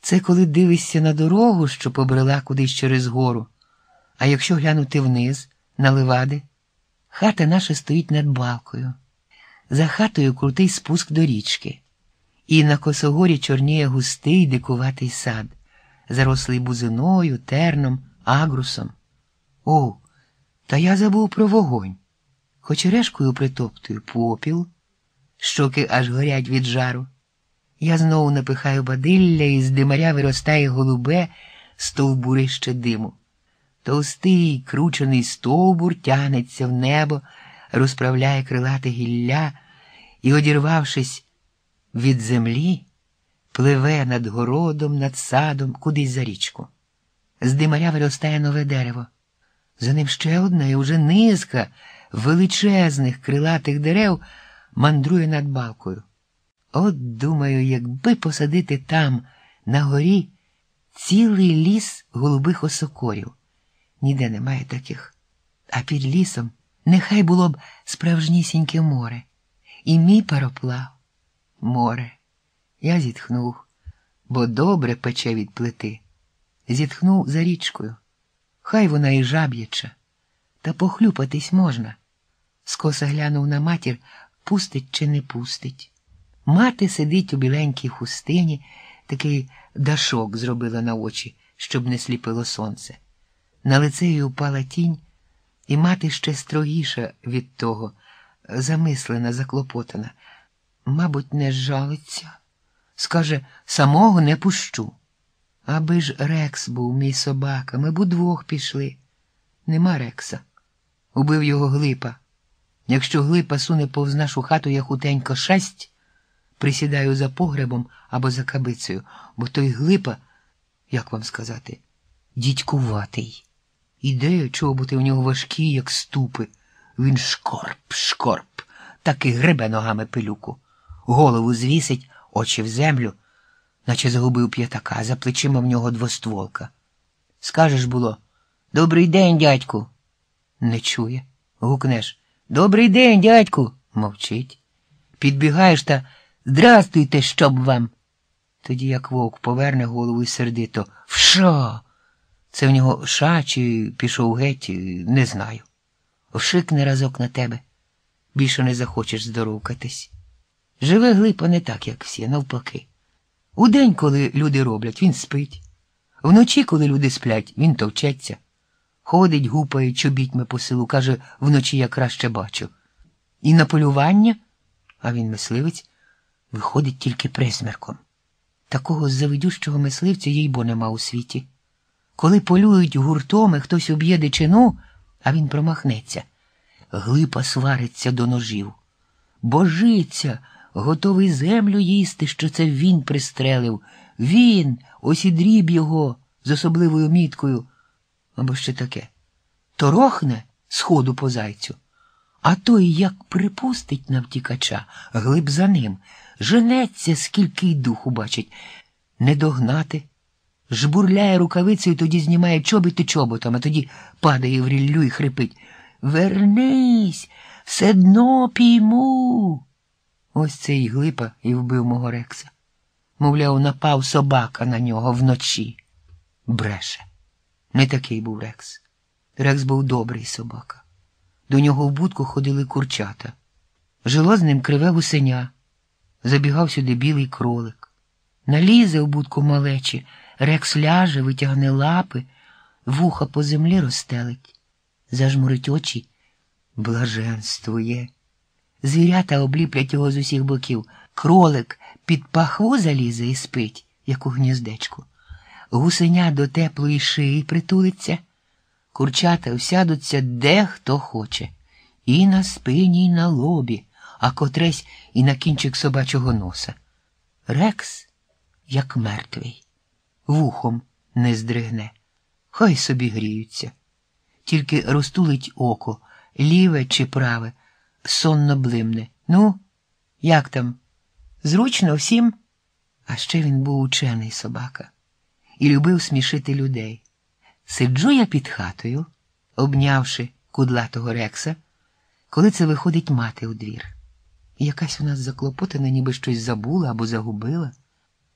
Це коли дивишся на дорогу, що побрела кудись через гору. А якщо глянути вниз, на ливади, хата наша стоїть над балкою. За хатою крутий спуск до річки. І на косогорі чорніє густий дикуватий сад, зарослий бузиною, терном, агрусом. О, та я забув про вогонь. Хоч решкою притоптую попіл, щоки аж горять від жару. Я знову напихаю бадилля, і з димаря виростає голубе стовбурище диму. Товстий, кручений стовбур тягнеться в небо, розправляє крилате гілля і, одірвавшись від землі, пливе над городом, над садом, кудись за річку. З димаря виростає нове дерево. За ним ще одна і уже низка величезних крилатих дерев мандрує над балкою. От, думаю, якби посадити там, на горі, цілий ліс голубих осокорів. Ніде немає таких. А під лісом нехай було б справжнісіньке море. І мій пароплав море. Я зітхнув, бо добре пече від плити. Зітхнув за річкою. Хай вона і жаб'яча, та похлюпатись можна. Скоса глянув на матір, пустить чи не пустить. Мати сидить у біленькій хустині, такий дашок зробила на очі, щоб не сліпило сонце. На лице їй упала тінь, і мати ще строгіша від того, замислена, заклопотана. Мабуть, не жалиться. Скаже, самого не пущу. Аби ж Рекс був мій собака, ми б удвох пішли. Нема Рекса. Убив його глипа. Якщо глипа суне повз нашу хату, я хутенько шесть, присідаю за погребом або за кабицею, бо той глипа, як вам сказати, дідькуватий. Ідея чоботи у нього важкі, як ступи. Він шкорп, шкорп, так і гребе ногами пилюку. Голову звісить, очі в землю, наче загубив п'ятака, за плечима в нього двостволка. Скажеш було Добрий день, дядьку. Не чує. Гукнеш Добрий день, дядьку. Мовчить. Підбігаєш та здрастуйте, щоб вам. Тоді як вовк поверне голову і сердито. Вша? Це в нього ша чи пішов геть, не знаю. Вшикне разок на тебе. Більше не захочеш здоровкатись. Живе глипа не так, як всі, навпаки. Удень, коли люди роблять, він спить. Вночі, коли люди сплять, він товчеться. Ходить, гупає чобітьми по селу, каже, вночі я краще бачу. І на полювання, а він мисливець, виходить тільки присмерком. Такого завидющого мисливця їй бо нема у світі. Коли полюють гуртом і хтось уб'є дичину, а він промахнеться, глипа свариться до ножів. Божиться, готовий землю їсти, що це він пристрелив. Він, ось і дріб його з особливою міткою. Або ще таке. Торохне сходу по зайцю. А той, як припустить на втікача, глиб за ним, женеться, скільки й духу бачить, не догнати. Жбурляє рукавицею, тоді знімає чоботи чоботом, а тоді падає в ріллю і хрипить. Вернись, все дно пійму. Ось цей глипа і вбив мого рекса. Мовляв, напав собака на нього вночі. Бреше. Не такий був Рекс. Рекс був добрий собака. До нього в будку ходили курчата. Жило з ним криве гусеня. Забігав сюди білий кролик. Налізе у будку малечі, Рекс ляже, витягне лапи, вуха по землі розстелить, зажмурить очі, блаженствує. Звірята обліплять його з усіх боків. Кролик під пахву залізе і спить, як у гніздечку. Гусеня до теплої шиї притулиться, курчата всядуться де хто хоче, і на спині, і на лобі, а котресь і на кінчик собачого носа. Рекс, як мертвий, вухом не здригне, хай собі гріються, тільки розтулить око, ліве чи праве, сонно блимне. Ну, як там? Зручно всім? А ще він був учений собака і любив смішити людей. Сиджу я під хатою, обнявши кудлатого рекса, коли це виходить мати у двір. Якась у нас заклопотана, ніби щось забула або загубила.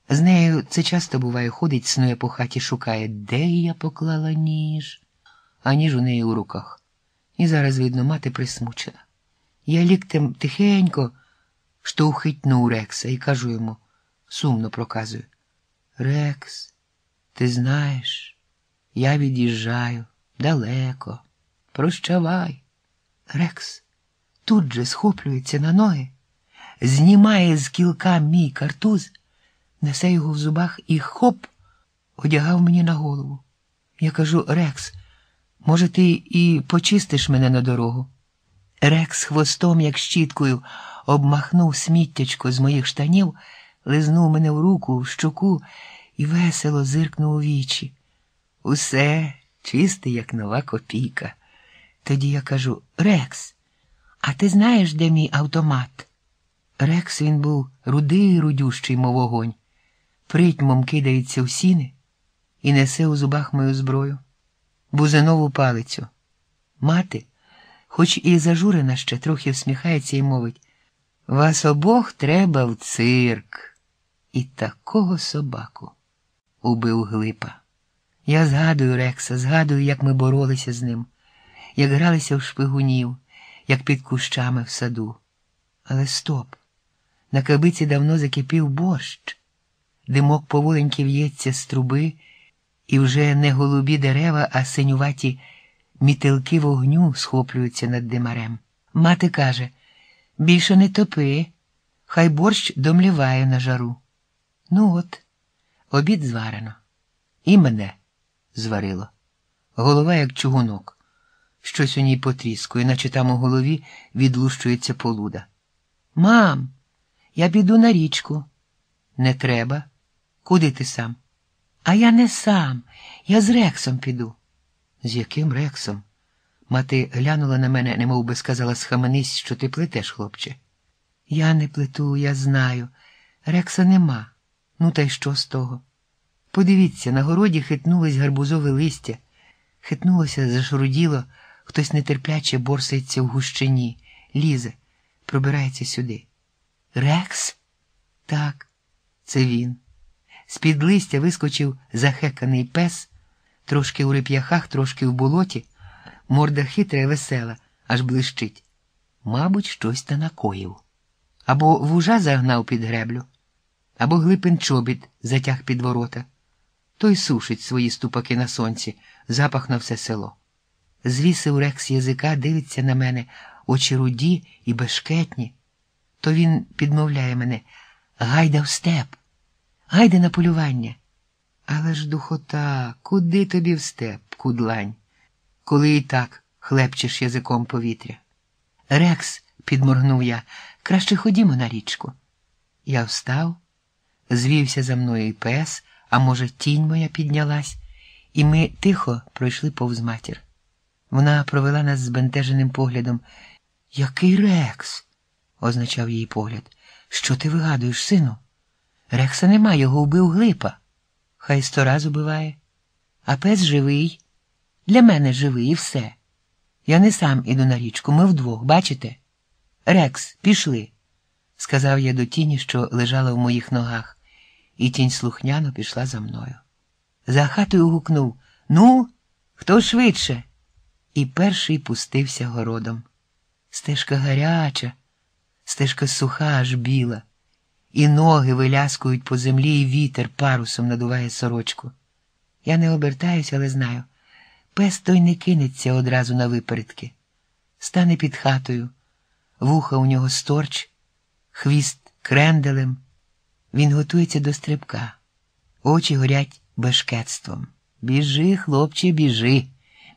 З нею це часто буває, ходить, снує по хаті, шукає, де я поклала ніж, а ніж у неї у руках. І зараз, видно, мати присмучена. Я ліктем тихенько штовхну Рекса і кажу йому, сумно проказую. Рекс, ти знаєш, я від'їжджаю далеко. Прощавай. Рекс тут же схоплюється на ноги, знімає з кілка мій картуз, несе його в зубах і хоп, одягає мені на голову. Я кажу, Рекс, може, ти і почистиш мене на дорогу? Рекс хвостом, як щіткою, обмахнув сміттячко з моїх штанів, лизнув мене в руку, в щоку і весело зиркнув у вічі. Усе чисте, як нова копійка. Тоді я кажу Рекс, а ти знаєш, де мій автомат? Рекс він був рудий, рудющий, мов вогонь. Притьмом кидається в сіни і несе у зубах мою зброю, бузинову палицю. Мати, хоч і зажурена ще, трохи всміхається і мовить Вас обох треба в цирк. І такого собаку убив глипа. Я згадую Рекса, згадую, як ми боролися з ним, як гралися в шпигунів, як під кущами в саду. Але стоп! На кабиці давно закипів борщ, димок поволеньки в'ється з труби, і вже не голубі дерева, а синюваті мітилки вогню схоплюються над димарем. Мати каже більше не топи, хай борщ домліває на жару. Ну от. Обід зварено. І мене зварило. Голова, як чугунок. Щось у ній потріскує, наче там у голові відлущується полуда. Мам, я піду на річку. Не треба. Куди ти сам? А я не сам. Я з Рексом піду. З яким Рексом? Мати глянула на мене, немов би сказала, схаменись, що ти плетеш, хлопче. Я не плету, я знаю. Рекса нема. Ну, та й що з того? Подивіться, на городі хитнулось гарбузове листя, хитнулося, зашуруділо, хтось нетерпляче борсається в гущині, лізе, пробирається сюди. Рекс? Так, це він. З-під листя вискочив захеканий пес, трошки у реп'яхах, трошки в болоті, морда хитра і весела, аж блищить. Мабуть, щось та накоїв. Або вужа загнав під греблю, або глипин чобіт затяг під ворота. Той сушить свої ступаки на сонці, запах на все село. Звісив рекс язика, дивиться на мене, очі руді і бешкетні. То він підмовляє мене гайда в степ, гайда на полювання. Але ж духота, куди тобі в степ, кудлань, коли і так хлепчеш язиком повітря. Рекс, підморгнув я, краще ходімо на річку. Я встав, звівся за мною і пес, а може, тінь моя піднялась, і ми тихо пройшли повз матір. Вона провела нас збентеженим поглядом. Який Рекс? означав її погляд. Що ти вигадуєш, сину? Рекса нема, його вбив глипа. Хай сто раз убиває. А пес живий. Для мене живий і все. Я не сам іду на річку, ми вдвох, бачите? Рекс, пішли, сказав я до тіні, що лежала в моїх ногах, і тінь слухняно пішла за мною. За хатою гукнув Ну, хто швидше? І перший пустився городом. Стежка гаряча, стежка суха, аж біла, і ноги виляскують по землі, і вітер парусом надуває сорочку. Я не обертаюся, але знаю. Пес той не кинеться одразу на випередки. Стане під хатою, вуха у нього сторч, хвіст кренделем. Він готується до стрибка, очі горять бешкетством. Біжи, хлопче, біжи,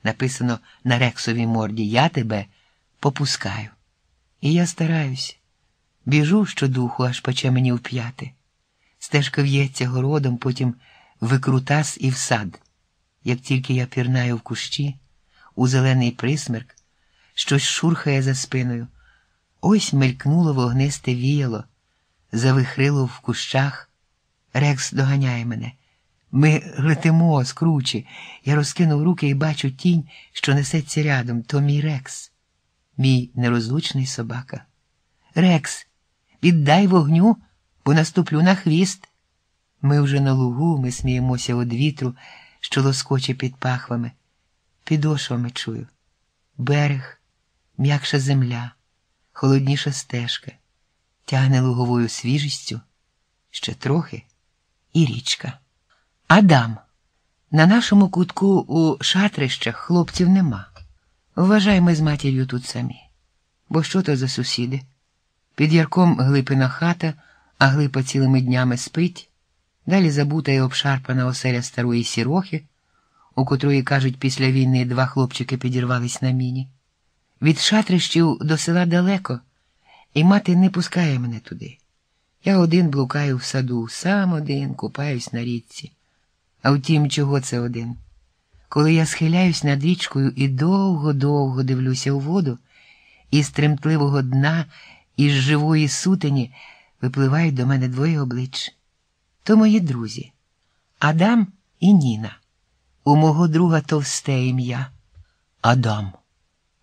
написано на рексовій морді. Я тебе попускаю. І я стараюся. Біжу щодуху, аж пече мені вп'яти. Стежка в'ється городом, потім викрутас і в сад. Як тільки я пірнаю в кущі, у зелений присмерк, щось шурхає за спиною. Ось мелькнуло вогнисте віяло, завихрило в кущах. Рекс доганяє мене. Ми летимо з кручі. Я розкинув руки і бачу тінь, що несеться рядом. То мій Рекс, мій нерозлучний собака. Рекс, піддай вогню, бо наступлю на хвіст. Ми вже на лугу, ми сміємося від вітру, що лоскоче під пахвами. Підошвами чую. Берег, м'якша земля, холодніша стежка, тягне луговою свіжістю, ще трохи і річка. Адам. На нашому кутку у шатрищах хлопців нема. Вважай, ми з матір'ю тут самі. Бо що то за сусіди? Під ярком глипина хата, а глипа цілими днями спить. Далі забута і обшарпана оселя старої сірохи, у котрої, кажуть, після війни два хлопчики підірвались на міні. Від шатрищів до села далеко, і мати не пускає мене туди. Я один блукаю в саду, сам один купаюсь на річці. А втім, чого це один? Коли я схиляюсь над річкою і довго-довго дивлюся у воду, із тремтливого дна, із живої сутені випливають до мене двоє облич. То мої друзі Адам і Ніна. У мого друга товсте ім'я Адам.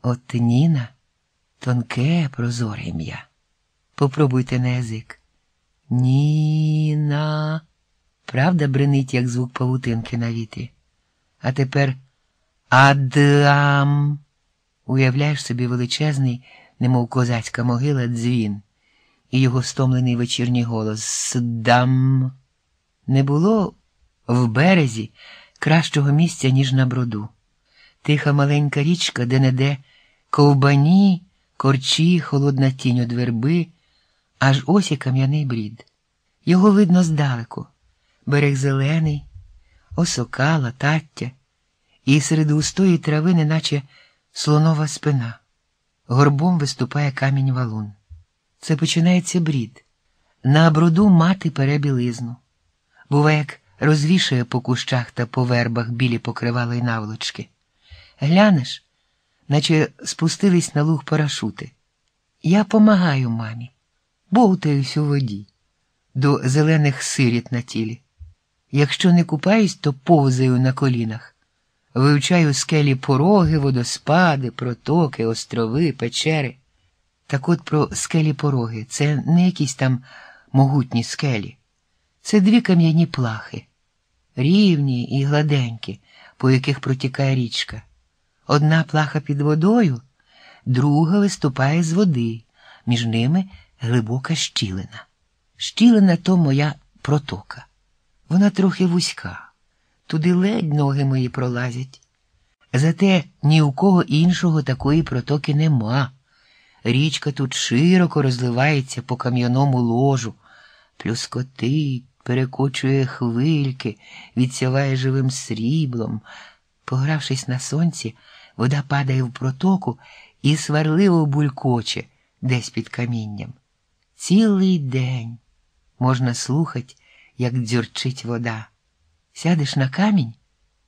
От Ніна тонке, прозоре ім'я. Попробуйте на язик. Ніна. Правда, бренить, як звук павутинки на вітрі. А тепер Адам. Уявляєш собі величезний, немов козацька могила, дзвін, і його стомлений вечірній голос Сдам. Не було в березі кращого місця, ніж на броду. Тиха маленька річка, де не де ковбані, корчі, холодна тінь од верби, аж ось і кам'яний брід. Його видно здалеку. Берег зелений, осока, латаття, і серед густої трави, неначе слонова спина. Горбом виступає камінь валун. Це починається брід. На броду мати пере білизну. Буває, як розвішує по кущах та по вербах білі покривала й наволочки. Глянеш, наче спустились на луг парашути. Я помагаю мамі, бовтаюсь у воді, до зелених сиріт на тілі. Якщо не купаюсь, то повзаю на колінах, вивчаю скелі пороги, водоспади, протоки, острови, печери. Так от про скелі пороги це не якісь там могутні скелі, це дві кам'яні плахи, рівні і гладенькі, по яких протікає річка. Одна плаха під водою, друга виступає з води, між ними глибока щілина. Щілина то моя протока. Вона трохи вузька, туди ледь ноги мої пролазять. Зате ні у кого іншого такої протоки нема. Річка тут широко розливається по кам'яному ложу, плюскотить, перекочує хвильки, відсяває живим сріблом. Погравшись на сонці, вода падає в протоку і сварливо булькоче десь під камінням. Цілий день можна слухати, як дзюрчить вода. Сядеш на камінь,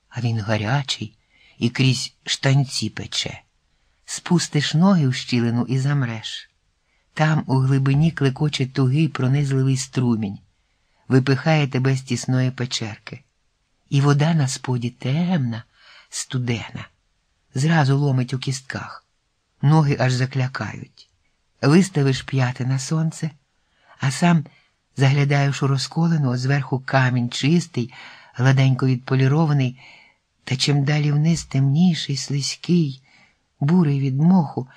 а він гарячий і крізь штанці пече. Спустиш ноги в щілину і замреш. Там у глибині клекоче тугий пронизливий струмінь, випихає тебе з тісної печерки. І вода на споді темна, студена, зразу ломить у кістках, ноги аж заклякають. Виставиш п'яти на сонце, а сам заглядаєш у розколену, зверху камінь чистий, гладенько відполірований, та чим далі вниз темніший, слизький, бурий від моху,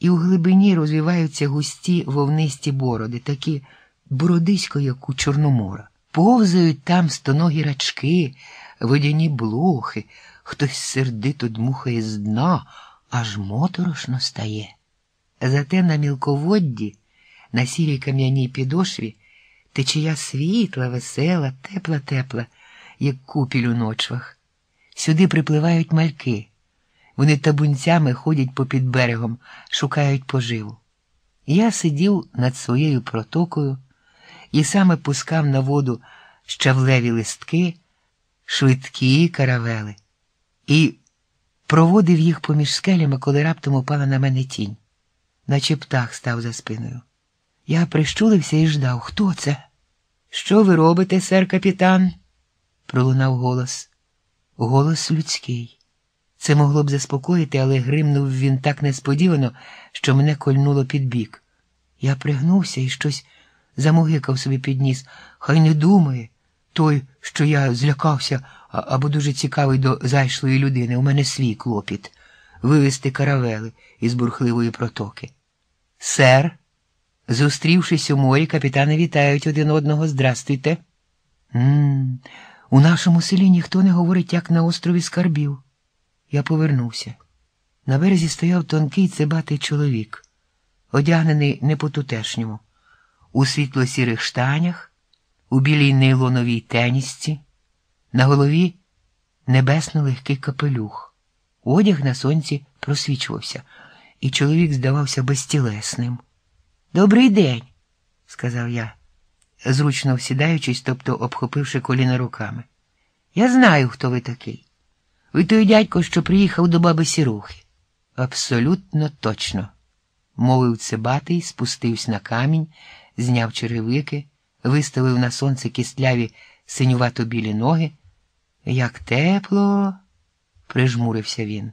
і у глибині розвиваються густі вовнисті бороди, такі бородисько, як у Чорномора. Повзають там стоногі рачки, водяні блохи, хтось сердито дмухає з дна, аж моторошно стає. Зате на мілководді, на сірій кам'яній підошві, течія світла, весела, тепла, тепла, як купіль у ночвах. Сюди припливають мальки. Вони табунцями ходять попід берегом, шукають поживу. Я сидів над своєю протокою і саме пускав на воду щавлеві листки, швидкі каравели, і проводив їх поміж скелями, коли раптом упала на мене тінь, наче птах став за спиною. Я прищулився і ждав. Хто це? Що ви робите, сер капітан? Пролунав голос. Голос людський. Це могло б заспокоїти, але гримнув він так несподівано, що мене кольнуло під бік. Я пригнувся і щось замогикав собі під ніс. Хай не думає той, що я злякався або дуже цікавий до зайшлої людини. У мене свій клопіт вивести каравели із бурхливої протоки. Сер, зустрівшись у морі, капітани вітають один одного. Здрастуйте. М у нашому селі ніхто не говорить, як на острові скарбів. Я повернувся. На березі стояв тонкий цибатий чоловік, одягнений не по тутешньому, у світло-сірих штанях, у білій нейлоновій тенісці, на голові небесно легкий капелюх. Одяг на сонці просвічувався, і чоловік здавався безтілесним. Добрий день, сказав я, зручно всідаючись, тобто обхопивши коліна руками. Я знаю, хто ви такий. Ви той дядько, що приїхав до баби Сірухи. Абсолютно точно, мовив Цебатий, спустився на камінь, зняв черевики, виставив на сонце кістляві синювато білі ноги. Як тепло, прижмурився він.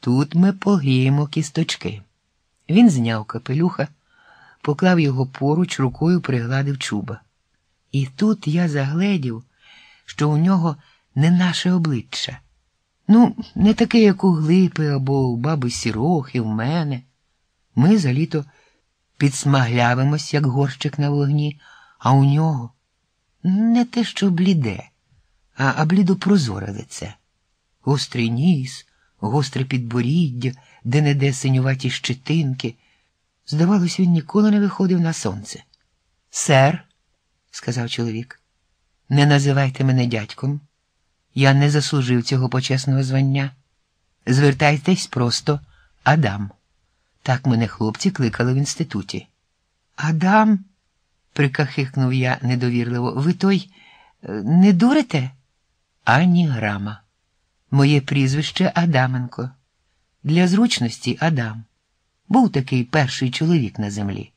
Тут ми погріємо кісточки. Він зняв капелюха, поклав його поруч, рукою пригладив чуба. І тут я загледів, що у нього не наше обличчя. Ну, не таке, як у глипи або у баби сірохи, в мене. Ми за літо підсмаглявимось, як горщик на вогні, а у нього не те, що бліде, а, а блідопрозоре лице. Гострий ніс, гостре підборіддя, де не де синюваті щетинки. Здавалось, він ніколи не виходив на сонце. Сер, сказав чоловік, не називайте мене дядьком. Я не заслужив цього почесного звання. Звертайтесь просто Адам. Так мене хлопці кликали в інституті. Адам, прикахикнув я недовірливо, ви той е, не дурите? Ані грама. Моє прізвище Адаменко. Для зручності Адам. Був такий перший чоловік на землі.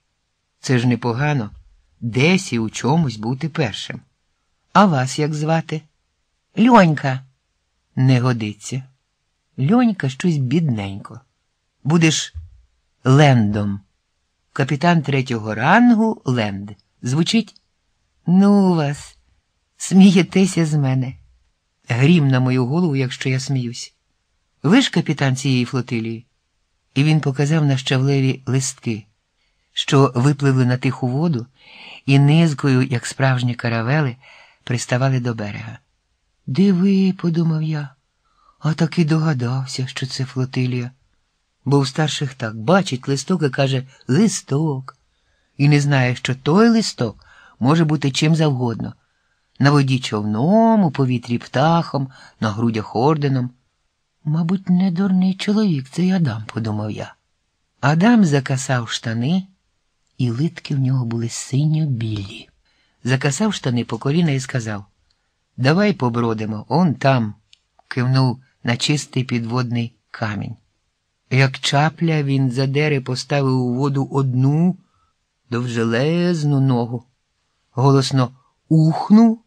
Це ж непогано десь і у чомусь бути першим. А вас як звати? Льонька. Не годиться. Льонька щось бідненько. Будеш лендом. капітан третього рангу Ленд. Звучить? Ну вас, смієтеся з мене. Грім на мою голову, якщо я сміюсь. Ви ж капітан цієї флотилії? І він показав на щавлеві листки, що випливли на тиху воду і низкою, як справжні каравели, приставали до берега. Диви, подумав я, а таки догадався, що це флотилія. Бо в старших так бачить листок і каже листок, і не знає, що той листок може бути чим завгодно на воді човном, у повітрі птахом, на грудях орденом. Мабуть, не дурний чоловік цей Адам, подумав я. Адам закасав штани, і литки в нього були синьо білі. Закасав штани по коліна і сказав Давай побродимо, он там, кивнув на чистий підводний камінь. Як чапля, він за дери поставив у воду одну довжелезну ногу. Голосно ухнув.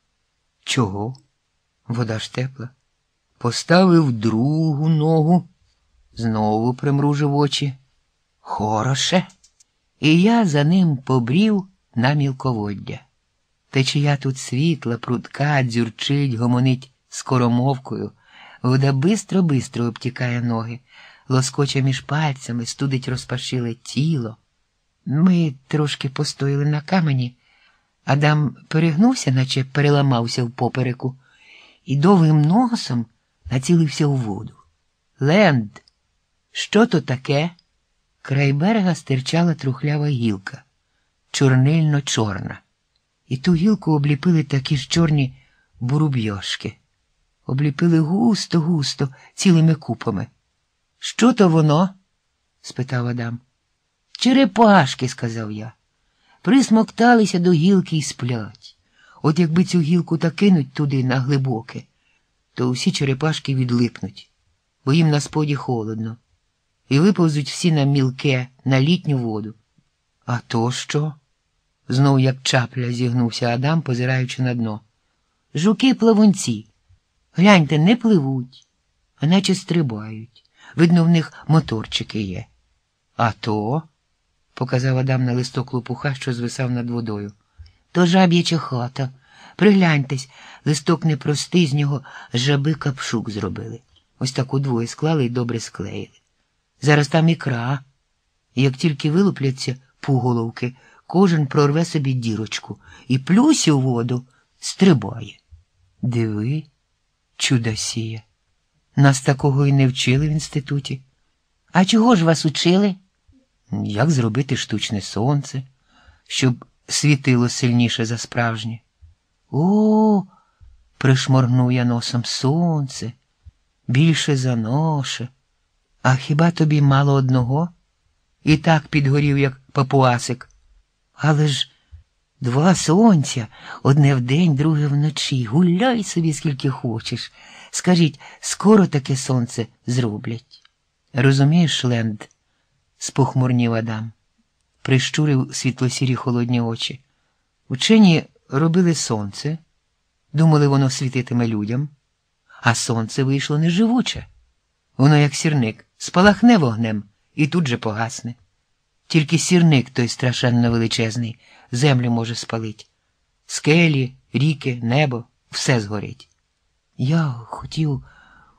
Чого? Вода ж тепла. Поставив другу ногу, знову примружив очі. Хороше. І я за ним побрів на мілководдя. Течія тут світла, прудка, дзюрчить, гомонить скоромовкою. Вода бистро-бистро обтікає ноги, лоскоче між пальцями, студить розпашиле тіло. Ми трошки постояли на камені. Адам перегнувся, наче переламався в попереку, і довгим носом націлився у воду. Ленд, що то таке? Край берега стирчала трухлява гілка, чорнильно чорна. І ту гілку обліпили такі ж чорні буруб'йошки. Обліпили густо-густо, цілими купами. Що то воно? спитав Адам. Черепашки, сказав я. Присмокталися до гілки і сплять. От якби цю гілку та кинуть туди на глибоке, то усі черепашки відлипнуть, бо їм на споді холодно, і виповзуть всі на мілке, на літню воду. А то що? Знов як чапля зігнувся Адам, позираючи на дно. Жуки плавунці. Гляньте, не пливуть, а наче стрибають. Видно, в них моторчики є. А то, показав Адам на листок лопуха, що звисав над водою. То жаб'яча хата. Пригляньтесь, листок непростий, з нього жаби капшук зробили. Ось так удвоє склали і добре склеїли. Зараз там ікра. Як тільки вилупляться пуголовки, кожен прорве собі дірочку і плюсь у воду стрибає. Диви, чудосія. Нас такого і не вчили в інституті. А чого ж вас учили? Як зробити штучне сонце, щоб світило сильніше за справжнє? О, пришморгнув я носом сонце, більше за наше. А хіба тобі мало одного? І так підгорів, як папуасик. Але ж два сонця, одне вдень, друге вночі. Гуляй собі, скільки хочеш. Скажіть, скоро таке сонце зроблять. Розумієш, Ленд? спохмурнів Адам, прищурив світлосірі холодні очі. Учені робили сонце, думали, воно світитиме людям, а сонце вийшло неживуче. Воно, як сірник, спалахне вогнем і тут же погасне. Тільки сірник той страшенно величезний, землю може спалить. Скелі, ріки, небо, все згорить. Я хотів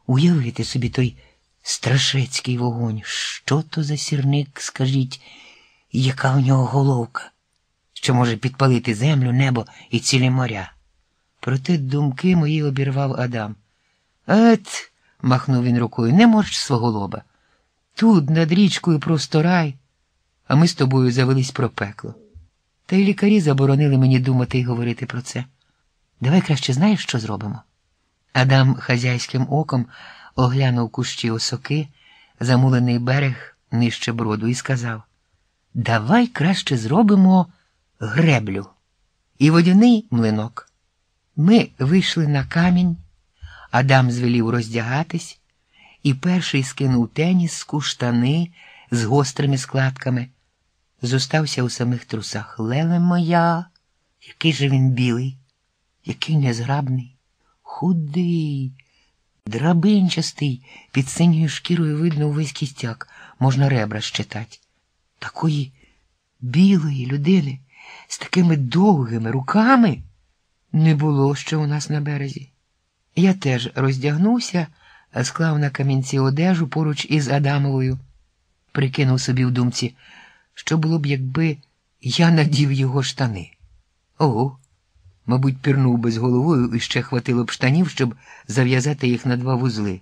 уявити собі той страшецький вогонь. Що то за сірник, скажіть, яка у нього головка, що може підпалити землю, небо і цілі моря. Проте думки мої обірвав Адам. Ет, махнув він рукою, не морч свого лоба. Тут над річкою просто рай, а ми з тобою завелись про пекло. Та й лікарі заборонили мені думати і говорити про це. Давай краще знаєш, що зробимо? Адам хазяйським оком оглянув кущі осоки, замулений берег нижче броду, і сказав Давай краще зробимо греблю і водяний млинок. Ми вийшли на камінь, Адам звелів роздягатись, і перший скинув теніску, штани з гострими складками. Зостався у самих трусах. Леле моя, який же він білий, який незграбний, худий, драбинчастий, під синьою шкірою видно увесь кістяк, можна ребра щитать. Такої білої людини з такими довгими руками не було ще у нас на березі. Я теж роздягнувся, склав на камінці одежу поруч із Адамовою, прикинув собі в думці, що було б, якби я надів його штани. Ого, мабуть, пірнув би з головою і ще хватило б штанів, щоб зав'язати їх на два вузли.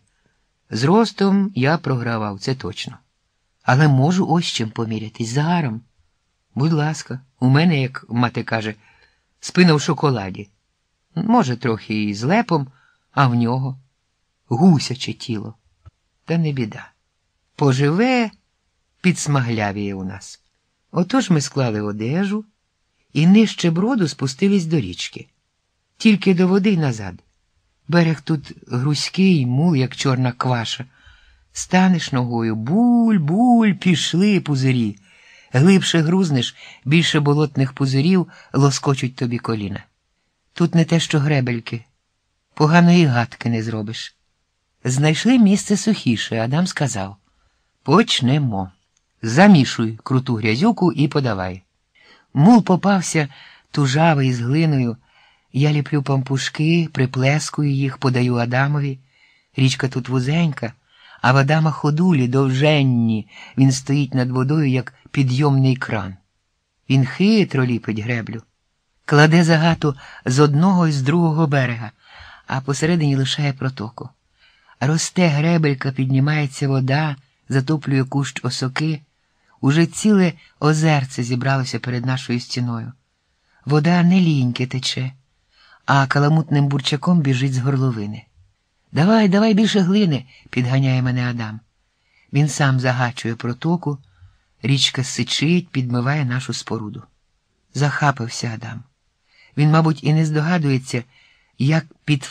З ростом я програвав, це точно. Але можу ось чим помірятись загаром. Будь ласка, у мене, як мати каже, спина в шоколаді. Може, трохи і з лепом, а в нього гусяче тіло. Та не біда. Поживе, підсмаглявіє у нас. Отож ми склали одежу і нижче броду спустились до річки. Тільки до води й назад. Берег тут грузький, мул, як чорна кваша. Станеш ногою, буль, буль, пішли пузирі. Глибше грузнеш, більше болотних пузирів лоскочуть тобі коліна. Тут не те, що гребельки, поганої гадки не зробиш. Знайшли місце сухіше, Адам сказав Почнемо. Замішуй круту грязюку і подавай. Мул попався тужавий з глиною. Я ліплю пампушки, приплескую їх, подаю Адамові. Річка тут вузенька, а в Адама ходулі довженні. Він стоїть над водою, як підйомний кран. Він хитро ліпить греблю, кладе загату з одного і з другого берега, а посередині лишає протоку. Росте гребелька, піднімається вода, затоплює кущ осоки. Уже ціле озерце зібралося перед нашою стіною. Вода не ліньки тече, а каламутним бурчаком біжить з горловини. Давай, давай більше глини, підганяє мене Адам. Він сам загачує протоку, річка сичить, підмиває нашу споруду. Захапився Адам. Він, мабуть, і не здогадується, як під